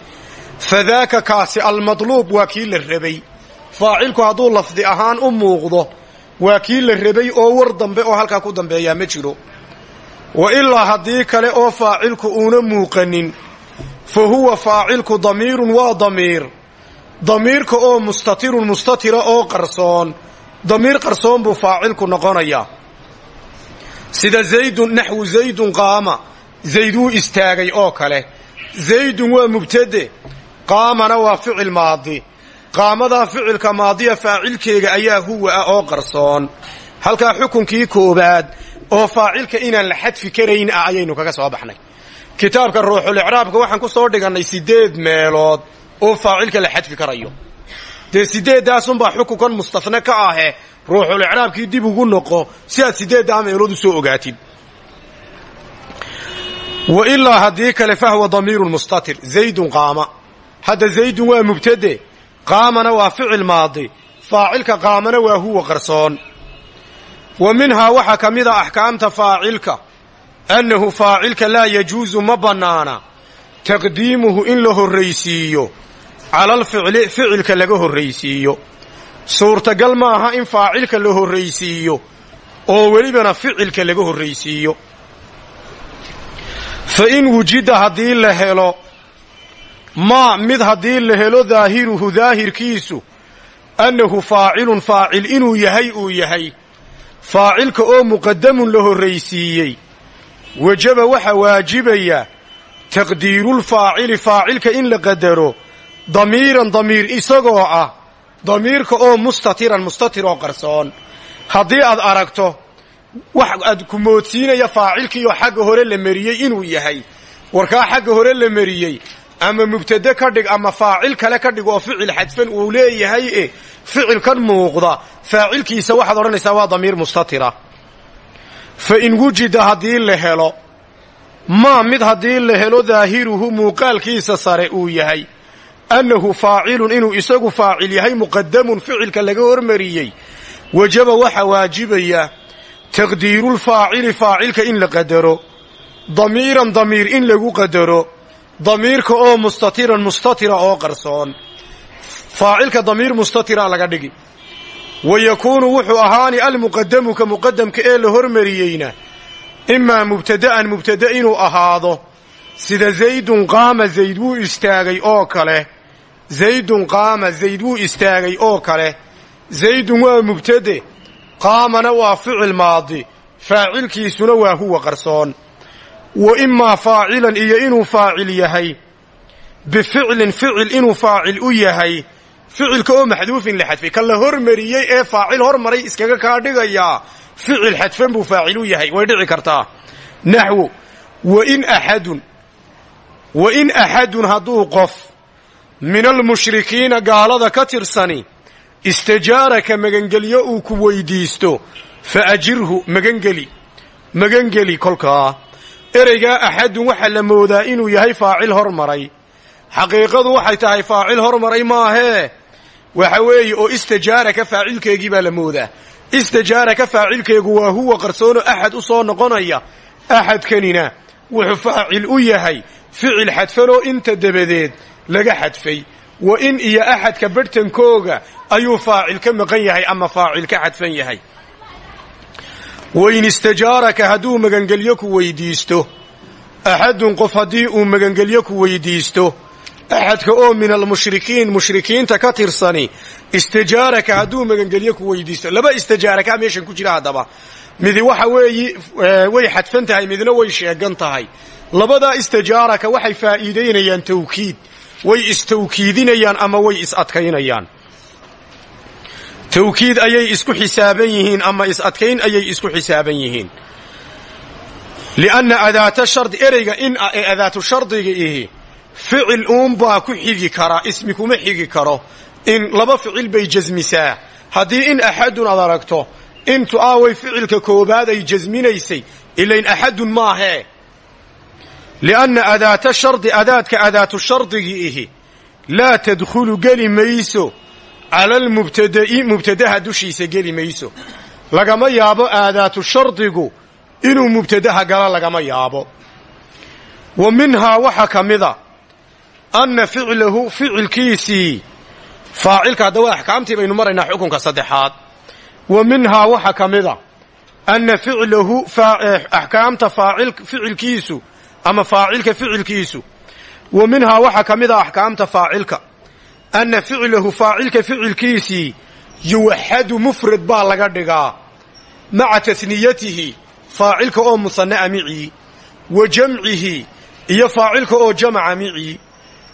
fadaaka kaasi almadluub waa kii la rabay. Faacilku hadduu lafdi ahaan u muuqdo waa kii la rabay oo war dambe oo halkaa ku dambeeyaa ma jiro. Wa ilaa haddii kale oo faacilku uuna muuqanin fa huwa faacilku damiirun waa damiir damiirka oo mustatirun mustatira oo qarsoon damiir qarsoon buu faacilku noqonayaa sida zaydun naxwu zaydun qaama zayd wuu istaagay oo kale zaydun waa mubtade qaamana waa ficil maadi qaamadaa ficilka maadiya faacilkeega ayaa huwa ah oo qarsoon halkaa xukunkii koobaad oo faacilka inaan la xadfi karayn ah ayaynu kaga soo baxnay kitaabka ruuxulicraabka waxaan ku soo dhigannay siddeed meelood oo faacilka la xadfi karayo. Dee sideeddaasunbaa xukunkan mustafne ka ahe ruuxulicraabkii dib ugu noqo si aad sideeddaa meelood u soo ogaatid. Wa ilaa haddii kale fahwa damiirun mustatir zaydun qaama. Hadda zaydun waa mubtade qaamana waa ficil maadi faacilka qaamana waa huwa qarsoon. Wa minhaa waxaa ka mid a axkaamta faacilka annahu faacilka laa yajuusu ma bannaana taqdiimuhu in la horraysiiyo cala alficli ficilka laga horraysiiyo suurtagal maaha in faacilka la horraysiiyo oo welibana ficilka laga horraysiiyo fa in wujida haddii la helo maa mid haddii la helo daahiruhu daahirkiisu annahu faacilun faacil inuu yahay uu yahay faacilka oo muqadamun la horraysiiyey wajaba waxaa waajibaya taqdiirulfaacili faacilka in la qadaro damiiran damiir isagoo ah damiirka oo mustatiran mustatir oo qarsoon. Haddii aad aragto wax aad ku moodsiinaya faacilkiioo xagga hore la mariyey inuu yahay. Warkaa xagga hore la mariyey ama mubtade ka dhig ama faacil kale ka dhig oo ficil xadfan uu leeyahay e ficilkan muuqda. Faacilkiisa waxaad odhanaysaa waa damiir mustatira fa in wujida haddii la helo maa mid haddii la helo daahiruhu muuqaalkiisa sare uu yahay. Annahu faacilun inuu isagu faacil yahay muqadamun ficilka laga hormariyey. Wajaba waxaa waajibaya taqdiirulfaacili faacilka in la qadaro. Damiiran damiir in lagu qadaro. Damiirka oo mustatiran mustatira oo qarsoon. Faacilka damiir mustatira laga dhigi wa yakuunu wuxuu ahaani almuqadamu ka muqadamka ee la hormariyeyna imaa mubtada'an mubtada inuu ahaado sida zaydun qaama zayd wuu istaagay oo kale zaydun qaama zayd wuu istaagay oo kale zaydun waa mubtade qaamana waa ficil maadi faacilkiisuna waa huwa qarsoon. Wa imaa faacilan iyo inuu faacil yahay bificlin ficil inuu faacil u yahay ficilka oo maxduufin la xadfay ka la hormariyey ee faacil hormaray iskaga kaa dhigayaa ficil xadfan buu faacil u yahay way dhici kartaa. Naxwo wain axadun wa in axadun hadduu qof min almushrikiina gaalada ka tirsani istajaaraka magangelyo uu ku weydiisto fa ajirhu magangeli. Magangeli kolkaa ereygaa axadun waxaa la moodaa inuu yahay faacil hormaray. Xaqiiqadu waxay tahay faacil hormaray maahee waxa weeye oo istajaaraka faacilkeegii baa la moodaa. Istajaaraka faacilkeegu waa huwa qarsoono axad u soo noqonaya. Axadkanina wuxuu faacil u yahay. Ficil xadfanoo inta dabadeed laga xadfay. Wa in iyo axadka barhtankooga ayuu faacil ka maqan yahay ama faacil ka xadfan yahay. Wain istajaaraka hadduu magangelyo ku weydiisto. Axadun qof haddii uu magangelyo ku weydiisto axadka oo min almushrikiin mushrikiinta ka tirsani istijaaraka hadduu magangelyo ku weydiisto laba istijaaraka meeshan ku jira haddaba midi waxa weeyi way xadfan tahay midna way sheegan tahay labadaa istijaaraka waxay faa'iidaynayaan tawkiid way istawkiidinayaan ama way is adkaynayaan tawkiid ayay isku xisaaban yihiin ama is adkayn ayay isku xisaaban yihiin lianna adaata shardi ereyga in ah ee adaatu ficil uunbaa ku xigi kara ismi kuma xigi karo. In laba ficil bay jasmisaa haddii in axadun ad aragto intu aaway ficilka koobaad ay jasminaysay ilayn axadun maahee lianna adaata shardi adaadka adaatu shardigii ihi. Laa tadkhulu geli mayso. Cala almubtada'i mubtadaha dushiisa geli mayso. Lagama yaabo aadaatu shardigu inuu mubtadaha galo lagama yaabo. Wa minhaa waxaa ka anna ficlahu ficilkiisii faacilka haddaba axkaamtii baynu maraynaa xukunka saddexaad wa minhaa waxaa ka mida anna ficlahu axkaamta ficilkiisu ama faacilka ficilkiisu wa minhaa waxaa ka mida axkaamta faacilka anna ficlahu faacilka ficilkiisii yuwaxadu mufrad baa laga dhigaa maca tasniyatihi faacilka oo musanna'a micii wa jamcihi iyo faacilka oo jamaca micii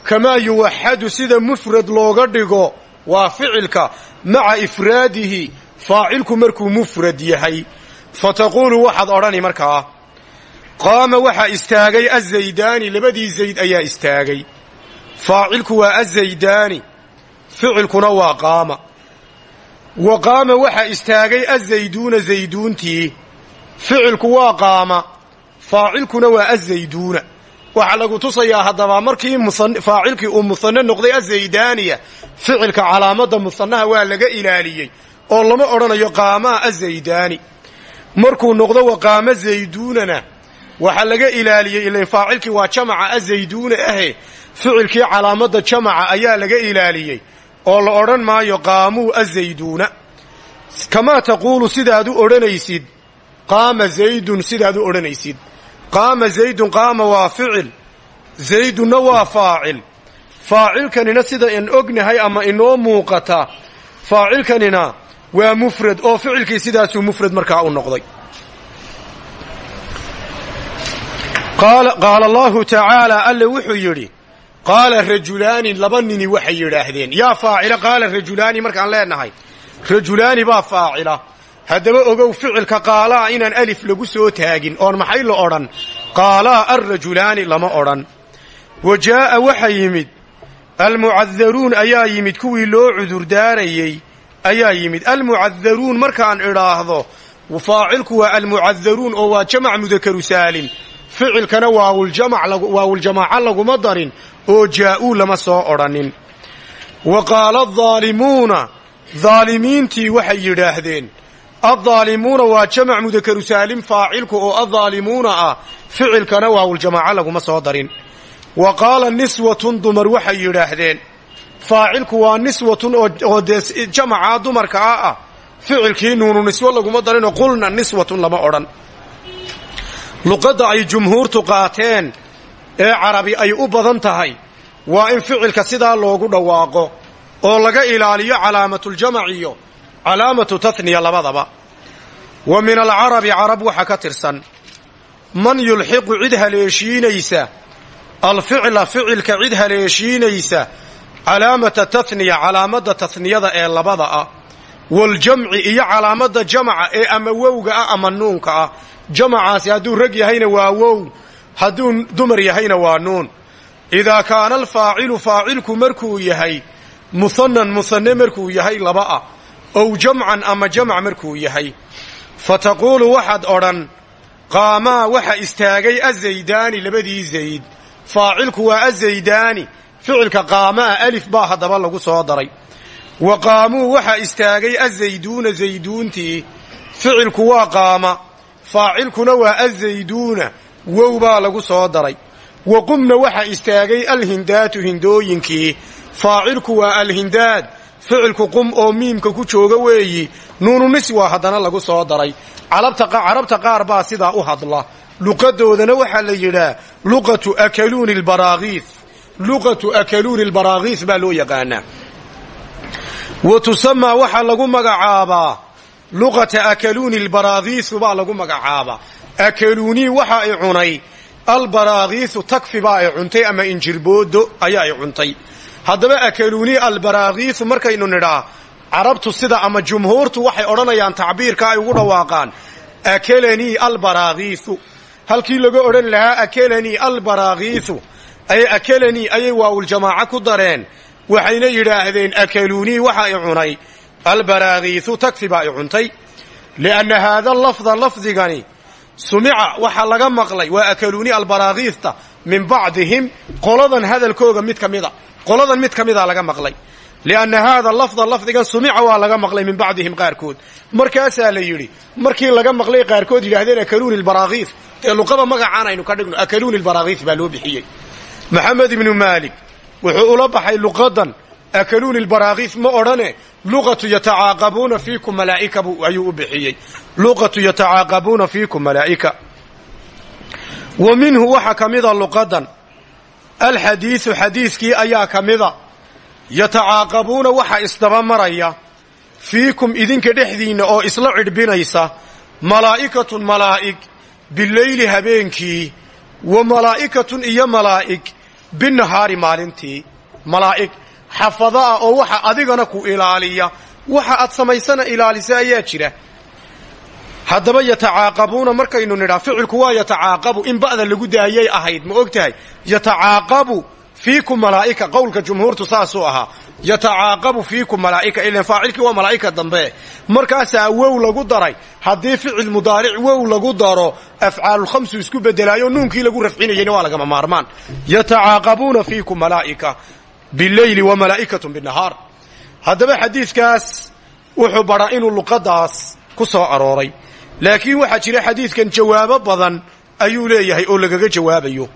kamaa yuwaxadu sida mufrad looga dhigo waa ficilka maca ifraadihi faacilku markuu mufrad yahay. Fa taquulu waxaad odhani markaa qaama waxaa istaagay azaydaani labadii zayd ayaa istaagay. Faacilku waa azaydaani ficilkuna waa qaama. Wa qaama waxaa istaagay azayduuna zayduuntii ficilku waa qaama faacilkuna waa azayduuna waxaa lagu tusayaa haddaba markii faacilkii uu musanne noqday azaydaaniya ficilka calaamadda musannaha waa laga ilaaliyey oo lama odhanayo qaamaa azaydaani. Markuu noqdo waqaama zayduunana waxaa laga ilaaliyey ilan faacilkii waa jamaca azayduuna ahe ficilkii calaamadda jamaca ayaa laga ilaaliyey oo la odhan maayo qaamuu azayduuna. Kamaa taquulu sidaad u odhanaysid? Qaama zaydun sidaad u odhanaysid qaama zaydun qaama waa ficil zaydunna waa faacil faacilkanina sida aan ognahay ama inoo muuqata faacilkanina waa mufrad oo ficilkii sidaasuu mufrad markaa u noqday qaala allahu tacaala alle wuxuu yidhi qaala rajulaani laba nini waxay yidhaahdeen yaa faacila qaala rajulaani markaan leenahay rajulaani baa faacila haddaba ogow ficilka qaalaa inaan alif lagu soo taagin oon maxay la odhan? Qaalaa alrajulaani lama odhan. Wa jaa'a waxa yimid almucadaruun ayaa yimid kuwii loo cudurdaarayey ayaa yimid. Almucadaruun markaan idhaahdo faacilku waa almucadaruun oo waa jamac mudakaru saalim. Ficilkana waawuljamaaca laguma darin oo jaa'uu lama soo odhanin. Wa qaala adaalimuuna daalimiintii waxay yidhaahdeen addaalimuuna waa jamac mudakaru saalim faacilku oo addaalimuuna ah ficilkana waawuljamaaca laguma soo darin wa qaala niswatun dumar waxay yidhaahdeen faacilku waa niswatun oo dee jamacaa dumarkaa ah ficilkii nuunu niswo laguma darinoo qulna niswatun lama odhan luqadda ay jumhuurtu qaateen ee carabi ay u badan tahay waa in ficilka sidaa loogu dhawaaqo oo laga ilaaliyo calaamatuljamac iyo calaamatu tahniya labadaba. Wa min alcarabi carab waxa ka tirsan man yulxiqu cid haleeshiinaysa alficla ficilka cid haleeshiinaysa calaamata tahniya calaamadda tahniyada ee labada ah waljamci iyo calaamadda jamaca ee ama wowga ah ama nuunka ah. Jamacaasi hadduu rag yahayna waa wow hadduu dumar yahayna waa nuun. Idaa kaana alfaacilu faacilku markuu yahay muhanan muhane markuu yahay laba ah ow jamcan ama jamc markuu yahay fa taquulu waxaad odhan qaamaa waxa istaagay azaydaani labadii zayd faacilku waa azaydaani ficilka qaamaa alif baa haddaba lagu soo daray. Wa qaamuu waxa istaagay azayduuna zayduuntii ficilku waa qaama faacilkuna waa azayduuna wow baa lagu soo daray. Wa qumna waxa istaagay alhindaatu hindooyinkii faacilku waa alhindaad ficilku qum oo miimka ku jooga weeyi nuunu niswa haddana lagu soo daray. Carabta qaar baa sidaa u hadla. Luqadoodana waxaa la yidhaa luqatu akaluuni lbaraakiis luqatu akaluuni lbaraakiis baa loo yaqaanaa wa tusamaa waxaa lagu magacaabaa luqata akaluuni lbaraakiisu baa lagu magacaabaa. Akaluunii waxa ay cunay albaraakiisu takfi baa ay cuntay ama injirboodo ayaa ay cuntay haddaba akaluunii albaraakiisu markaynu nidhaa carabtu sida ama jumhuurtu waxay odhanayaan tacbiirka ay ugu dhawaaqaan akelanii albaraakiisu halkii laga odhan lahaa akelanii albaraakiisu ay akelanii ayay waawuljamaaca ku dareen waxayna yidhaahdeen akaluunii waxa ay cunay albaraakiisu takfi baa ay cuntay. Lianna haada lafda lafdigani sumica waxaa laga maqlay waa akaluunii albaraakiista min bacdihim qoladan hadalkooga mid ka mida qoladan mid ka mida laga maqlay. Lianna haada lafda lafdigan sumica waa laga maqlay min bacdihim qaarkood. Markaasaa la yidhi markii laga maqlay qaarkood yidhahdeen akaluuni lbaraakiis dee luqada magacaan aynu ka dhigno akaluuni lbaraakiis baa loo bixiyey. Maxamed ibnu maalik wuxuu ula baxay luqadan akaluuni lbaraakiis ma odhane luqatu yatacaaqabuuna fiikum malaa'ika ayuu u bixiyey. Luqatu yatacaaqabuuna fiikum malaa'ika. Wa minhu waxaa ka mida luqadan alxadiidu xadiiskii ayaa ka mida. Yatacaaqabuuna waxa isdaba maraya fiikum idinka dhexdiinna oo isla cidhbinaysa malaa'ikatun malaa'ig bileyli habeenkii wa malaa'ikatun iyo malaa'ig binahaari maalintii. Malaa'ig xafada ah oo waxa adigana ku ilaaliya waxa aad samaysana ilaalisa ayaa jira haddaba yatacaaqabuuna markaynu nidhaa ficilku waa yatacaaqabu in ba'da lagu daayay ahayd ma og tahay yatacaaqabu fiikum malaa'ika qowlka jumhuurtu saasuu ahaa. Yatacaaqabu fiikum malaa'ika ilan faacilkii waa malaa'ika dambe. Markaasaa wow lagu daray. Haddii ficil mudaaric wow lagu daro afcaalulkhamsu isku bedelaayo nuunkii lagu rafcinayeyna waa lagama maarmaan. Yatacaaqabuuna fiikum malaa'ika bileyli wa malaa'ikatun binahaar haddaba xadiidkaas wuxuu badhaa inuu luqadaas ku soo arooray laakiin waxaa jira xadiidkan jawaabo badan ayuu leeyahay oo lagaga jawaabayo.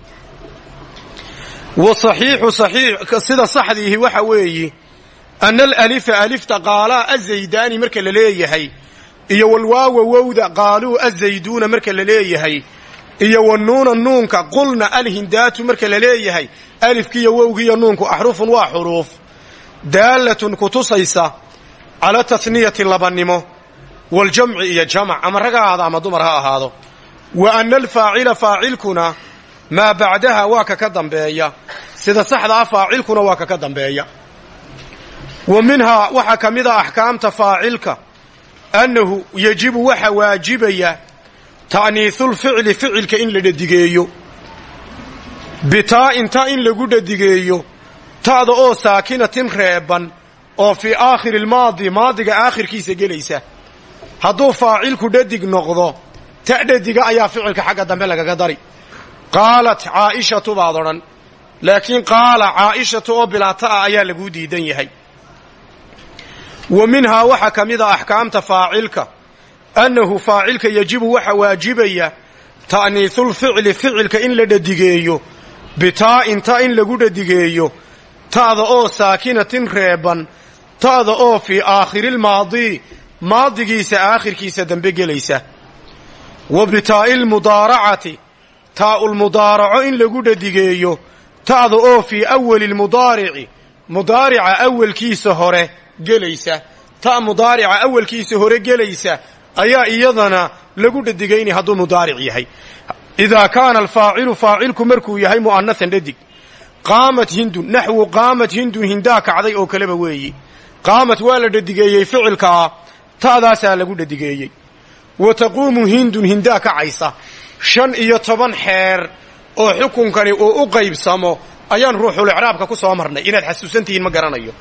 Sida saxdiihi waxa weeyi ana alalifa alifta qaalaa azaydaani marka la leeyahay iyo walwaawa wowda qaaluu azayduuna marka la leeyahay iyo wanuuna nuunka qulna alhindaatu marka la leeyahay alifkiiyo wowgiiyo nuunku axrufun waa xuruuf daalatun kutusaysa cala tasniyati labannimo waljamci iyo jamac ama rag ha ahaado ama dumar ha ahaado. Wa ana alfaacila faacilkuna maa bacdaha waa ka ka dambeeya. Sida saxda ah faacilkuna waa ka ka dambeeya. Wa minhaa waxaa ka mid a axkaamta faacilka annahu yajibu waxa waajibaya ta'niisulficli ficilka in la dhadigeeyo. Bitaa inta in lagu dhadigeeyo ta'da oo saakinatin reeban oo fii aakhiri lmaadi maadiga aakhirkiisa gelaysa hadduu faacilku dhadig noqdo ta dhadiga ayaa ficilka xagga dambe lagaga dari. Qaalat caa'ishatu baad odhan laakiin qaala caa'ishatu oo bilaata ah ayaa laguu diidan yahay. Wa minhaa waxaa ka mid a axkaamta faacilka annahu faacilka yajibu waxa waajibaya ta'niisulficli ficilka in la dhadigeeyo bitaa'in ta in lagu dhadigeeyo ta'da oo saakinatin reeban ta'da oo fii aakhiriilmaadii maadigiisa aakhirkiisa dambe gelaysa. Wa bitaa'ilmudaaracati taa'ulmudaaraco in lagu dhadigeeyo ta'da oo fii awali lmudaarici mudaarica awalkiisa hore gelaysa. Ta mudaarica awalkiisa hore gelaysa ayaa iyadana lagu dhadigayni hadduu mudaaric yahay. Idaa kaana alfaacilu faacilku markuu yahay mu'anahan dhadig. Qaamat hindun naxwu qaamat hindun hindaa kacday oo kaleba weeyi. Qaamat waa la dhadigeeyey ficilkaa ta'daasaa lagu dhadigeeyey. Wa taquumu hindun hindaa kacaysa shan iyo toban xeer oo xukunkani uu u qaybsamo ayaan ruuxulicraabka ku soo marnay inaad xasuusantihiin ma garanayo.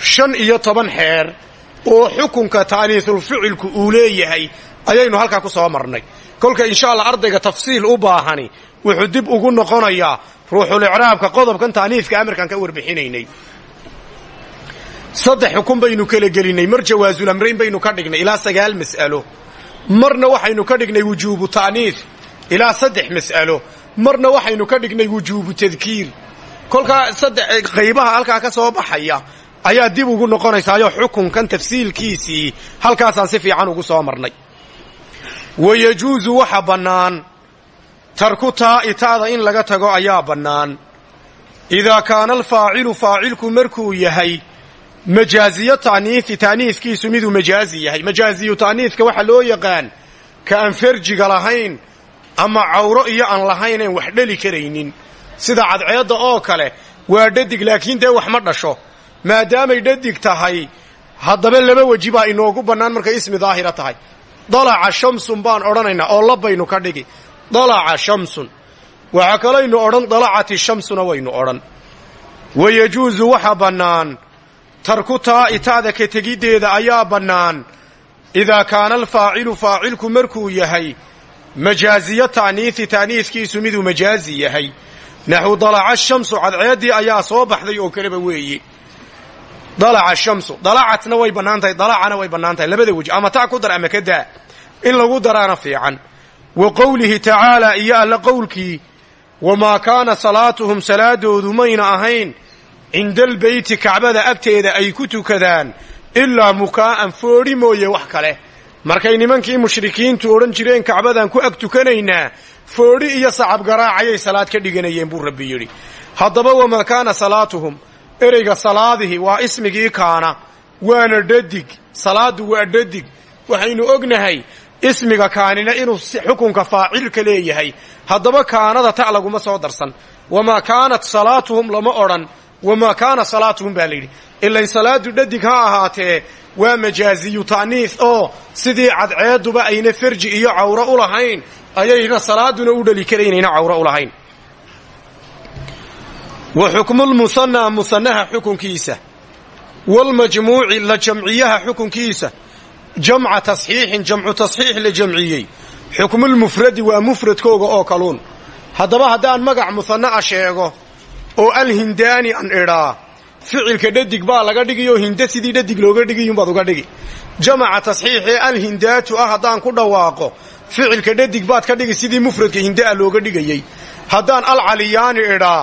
Shan iyo toban xeer oo xukunka taaniisulficilku uu leeyahay ayaynu halkaa ku soo marnay. Kolka insha allah ardayga tafsiil u baahani wuxuu dib ugu noqonayaa ruuxulicraabka qodobkan taaniifka amarkaan ka warbixinaynay saddex xukun baynu kala gelinay mar jawaazulamrayn baynu ka dhignay ilaa sagaal mas'alo. Marna waxaynu ka dhignay wujuubu ta'niif ilaa saddex mas'alo. Marna waxaynu ka dhignay wujuubu tadkiir. Kolkaa saddex qaybaha halkaa ka soo baxaya ayaa dib ugu noqonaysaayo xukunkan tafsiilkiisii halkaasaan si fiican ugu soo marnay. Wa yajuusu waxa bannaan tarku taa'i ta'da in laga tago ayaa bannaan. Idaa kaana alfaacilu faacilku markuu yahay majaaziyo ta'niifi ta'niifkiisu miduu majaazi yahay majaaziyu ta'niifka waxaa loo yaqaan ka aan farjiga lahayn ama cawro iyo aan lahaynayn wax dheli karaynin sida cadceedda oo kale waa dhadig laakiin dee wax ma dhasho maadaamay dhadig tahay haddaba laba weji baa inoogu bannaan markay ismi daahira tahay dalaca shamsun baan odhanaynaa oo labbaynu ka dhigi dalaca shamsun waxaa kalaynu odhan dalacati shamsuna waynu odhan wa yajuusu waxa bannaan tarku taa'i ta'da ka tegiddeeda ayaa bannaan. Idaa kaana alfaacilu faacilku markuu yahay majaaziyo ta'niifi ta'niifkiisu miduu majaazi yahay. Naxwu dalaca shamsu cadceeddii ayaa soo baxday oo kaleba weeye dalaca shamsu dalacatna way bannaan tahay dalacana way bannaan tahay. Labada weji ama ta ku dar ama ka daa. In lagu daraana fiican. Wa qowlihi tacaalaa iyo alla qowlkii wamaa kaana salaatuhum salaadoodu mayna ahayn cinda albeyti kacbada agteeda ay ku tukadaan ilaa mukaa'an foodhi mooye wax kale. Markay nimankii mushrikiintu odhan jireen kacbadaan ku ag tukanaynaa foodhi iyo sacab garaacayay salaad ka dhiganayeen buu rabbi yidhi. Haddaba wamaa kaana salaatuhum? Ereyga salaadihi waa ismigii kaana. Waana dhadig. Salaaddu waa dhadig. Waxaynu ognahay ismiga kaanina inuu xukunka faacilka leeyahay. Haddaba kaanada ta' laguma soo darsan. Wamaa kaanat salaatuhum lama odhan wamaa kaana salaatuhum baa layidhi ilayn salaadu dhadig ha ahaatee waa majaaziyu ta'niis oo sidii cadceeduba ayna farji iyo cawro u lahayn ayayna salaaduna u dhali karaynayna cawro u lahayn wa xukmulmusanaa musanaha xukunkiisa waalmajmuuci la jamciyaha xukunkiisa jamca tasxiixin jamcu tasxiix la jamciyey xukmulmufradi waa mufradkooga oo kaluun haddaba haddaan magac musana'a sheego oo alhindaani an idhaa ficilka dhadig baa laga dhigiyoo hinda sidii dhadig looga dhigiyumbaad uga dhigi. Jamaca tasxiixee alhindaatu ah haddaan ku dhawaaqo ficilka dhadig baad ka dhigi sidii mufradka hindaa looga dhigayey. Haddaan alcaliyaani idhaa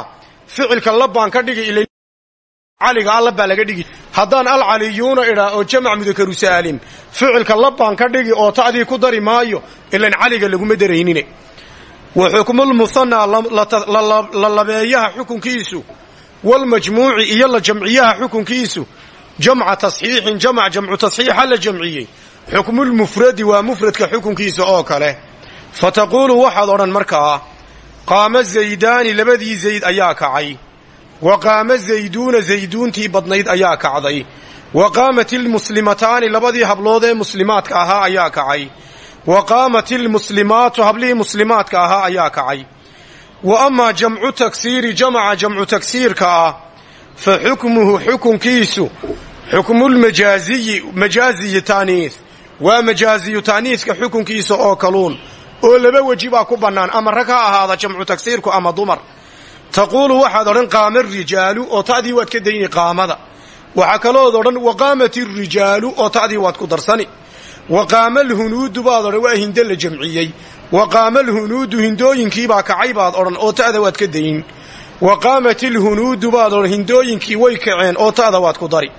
ficilka labbaan ka dhigi caliga allabbaa laga dhigi. Haddaan alcaliyuuna idhaa oo jamac mudakaru saalim ficilka labbaan ka dhigi oo ta'dii ku dari maayo ilan caliga laguma daraynine wa xukmulmusanaa la labeeyaha xukunkiisu walmajmuuci iyo la jamciyaha xukunkiisu. Jamca tasxiixin jamc jamcu tasxiixa la jamciyey. Xukmulmufradi waa mufradka xukunkiisa oo kale. Fa taquulu waxaad odhan markaa qaama zaydaani labadii zayd ayaa kacay. Wa qaama zayduuna zayduuntii badnayd ayaa kacday. Wa qaamat ilmuslimataani labadii hablood ee muslimaadka ahaa ayaa kacay wa qaamat ilmuslimaatu hablihii muslimaadka ahaa ayaa kacay wa amaa jamcu taksiiri jamaca jamcu taksiirka ah fa xukmuhu xukunkiisu xukmulmajaaziyi majaaziyi taaniis waa majaaziyu taaniiska xukunkiisa oo kaluun oo laba weji baa ku bannaan ama rag ha ahaada jamcu taksiirku ama dumar taquulu waxaad odhan qaama rijaalu oo ta'dii waad ka dayni qaamada waxaa kalood odhan wa qaamat irijaalu oo ta'dii waad ku darsani wa qaama alhunuudu baad odhan waa hindo la jamciyey wa qaama alhunuudu hindooyinkiibaa kacay baad odhan oo ta'da waad ka dayn wa qaamat ilhunuudu baadoo hindooyinkii way kaceen oo ta'da waad ku dari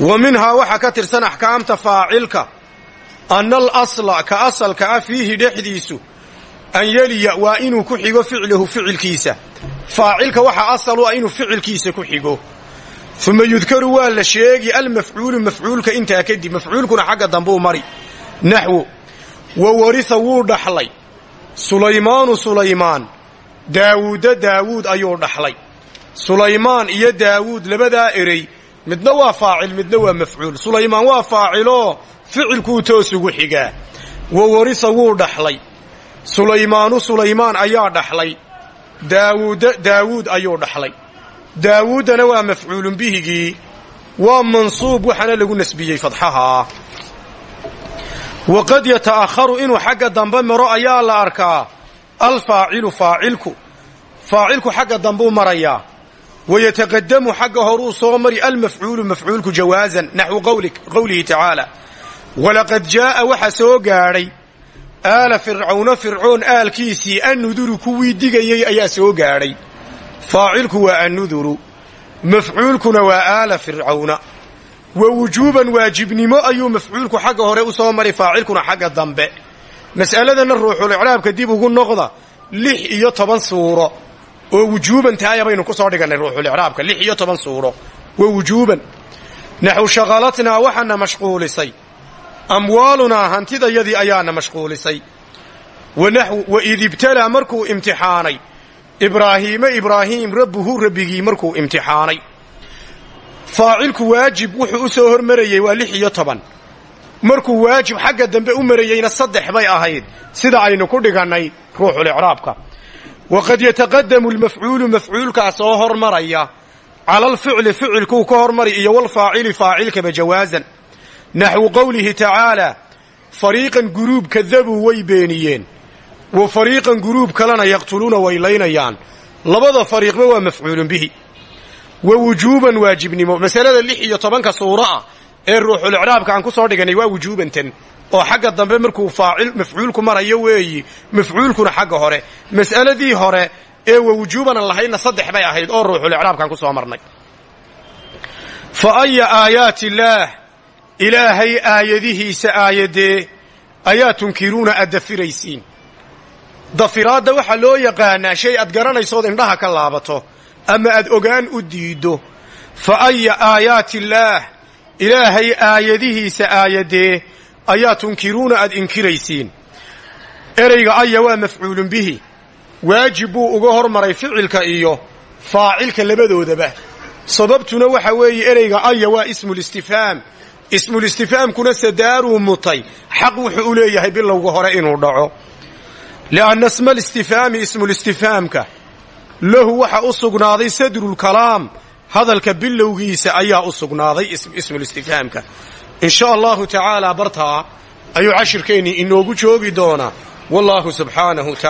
wa minhaa waxaa ka tirsan axkaamta faacilka anna al asla ka asalka ah fiihi dhexdiisu an yeliya waa inuu ku xigo ficlahu ficilkiisa faacilka waxaa asal ah inuu ficilkiisa ku xigo uma yudkaru waa la sheegi almafcuulu mafcuulka intaa kadib mafcuulkuna xagga dambuu mari. Naxwo wa warisa wuu dhaxlay. Sulaymaanu sulaymaan daawuudda daawuud ayuu dhaxlay. Sulaymaan iyo daawuud labadaa erey midna waa faacil midna waa mafcuul. Sulaymaan waa faaciloo ficilkuu toos ugu xigaa. Wa warisa wuu dhaxlay. Sulaymaanu sulaymaan ayaa dhaxlay. Daawuudda daawuud ayuu dhaxlay daawuuddana waa mafcuulun bihigii waa mansuub waxaana lagu nasbiyey fadxahaa waqad yata'akharu inuu xagga dambe maro ayaa la arkaa. Alfaacilu faacilku. Faacilku xagga dambuu marayaa. Wayataqadamu xagga horuu soo mari almafcuulu mafcuulku jawaazan naxwu qowlihi tacaala walaqad jaa'a waxa soo gaadhay. Aala fircawna fircoon aalkiisii annuduru kuwii digayey ayaa soo gaadhay faacilku waa annuduru mafcuulkuna waa aala fircawna. Wa wujuuban waajibnimo ayuu mafcuulku xagga hore u soo mari faacilkuna xagga dambe. Mas'aladana ruuxul icraabka dib ugu noqda lix iyo toban suuro. Oo wujuuban taaya baynu ku soo dhigannay ruuxulicraabka lix iyo toban suuro. Wa wujuuban naxu shaqalatnaa waxaana mashquulisay. Amwaalunaa hantidayadii ayaana mashquulisay. Wa id ibtalaa markuu imtixaanay ibraahiime ibraahiim rabbuhu rabbigii markuu imtixaanay. Faacilku waajib wuxuu u soo hormarayey waa lix iyo toban. Markuu waajib xagga dambe u marayeyna saddex bay ahayd. Sida aynu ku dhigannay ruuxulicraabka waqad yataqadamu lmafcuulu mafcuulkaa soo hormaraya. Cala alficli ficilkuu ka hormari iyo walfaacili faacilkaba jawaazan. Naxwu qowlihi tacaalaa fariiqan guruub kadabuu way beeniyeen wa fariiqan guruub kalena yaqtuluuna way laynayaan labada fariiqba waa mafcuulun bihi. Wa wujuuban waajibnimo. Masalada lix iyo tobanka suuro ah ee ruuxulicraabka aan ku soo dhiganay waa wujuubantan oo xagga dambe markuu faacil mafcuulku marayo weeyi mafcuulkuna xagga hore. Mas'aladii hore ee wa wujuubanan lahaydna saddex bay ahayd oo ruuxulicraabkaan ku soo marnay. Fa aya aayaati illaah ilaahay aayadihiisa aayadee ayaa tunkiruuna aad dafiraysiin dafiraadda waxaa loo yaqaanaa shay aad garanaysood indhaha ka laabato ama aad ogaan u diiddo. Fa aya aayaati illaah ilaahay aayadihiisa aayadee ayaa tunkiruuna aad inkiraysiin. Ereyga aya waa mafcuulun bihi. Waajib buu uga hormaray ficilka iyo faacilka labadoodaba. Sababtuna waxa weeye ereyga aya waa ismulistifhaam ismulistifhaamkuna sadaaruu mutay. Xaq wuxuu u leeyahay bilowga hore inuu dhaco li'anna isma listifhaami ismulistifhaamka lahu waxa u sugnaaday sadrulkalaam hadalka bilowgiisa ayaa u sugnaaday ismulistifhaamka in sha allahu tacaala bartaa ayuu cashirkeennii inoogu joogi doonaa wallaahu subxaanahu taala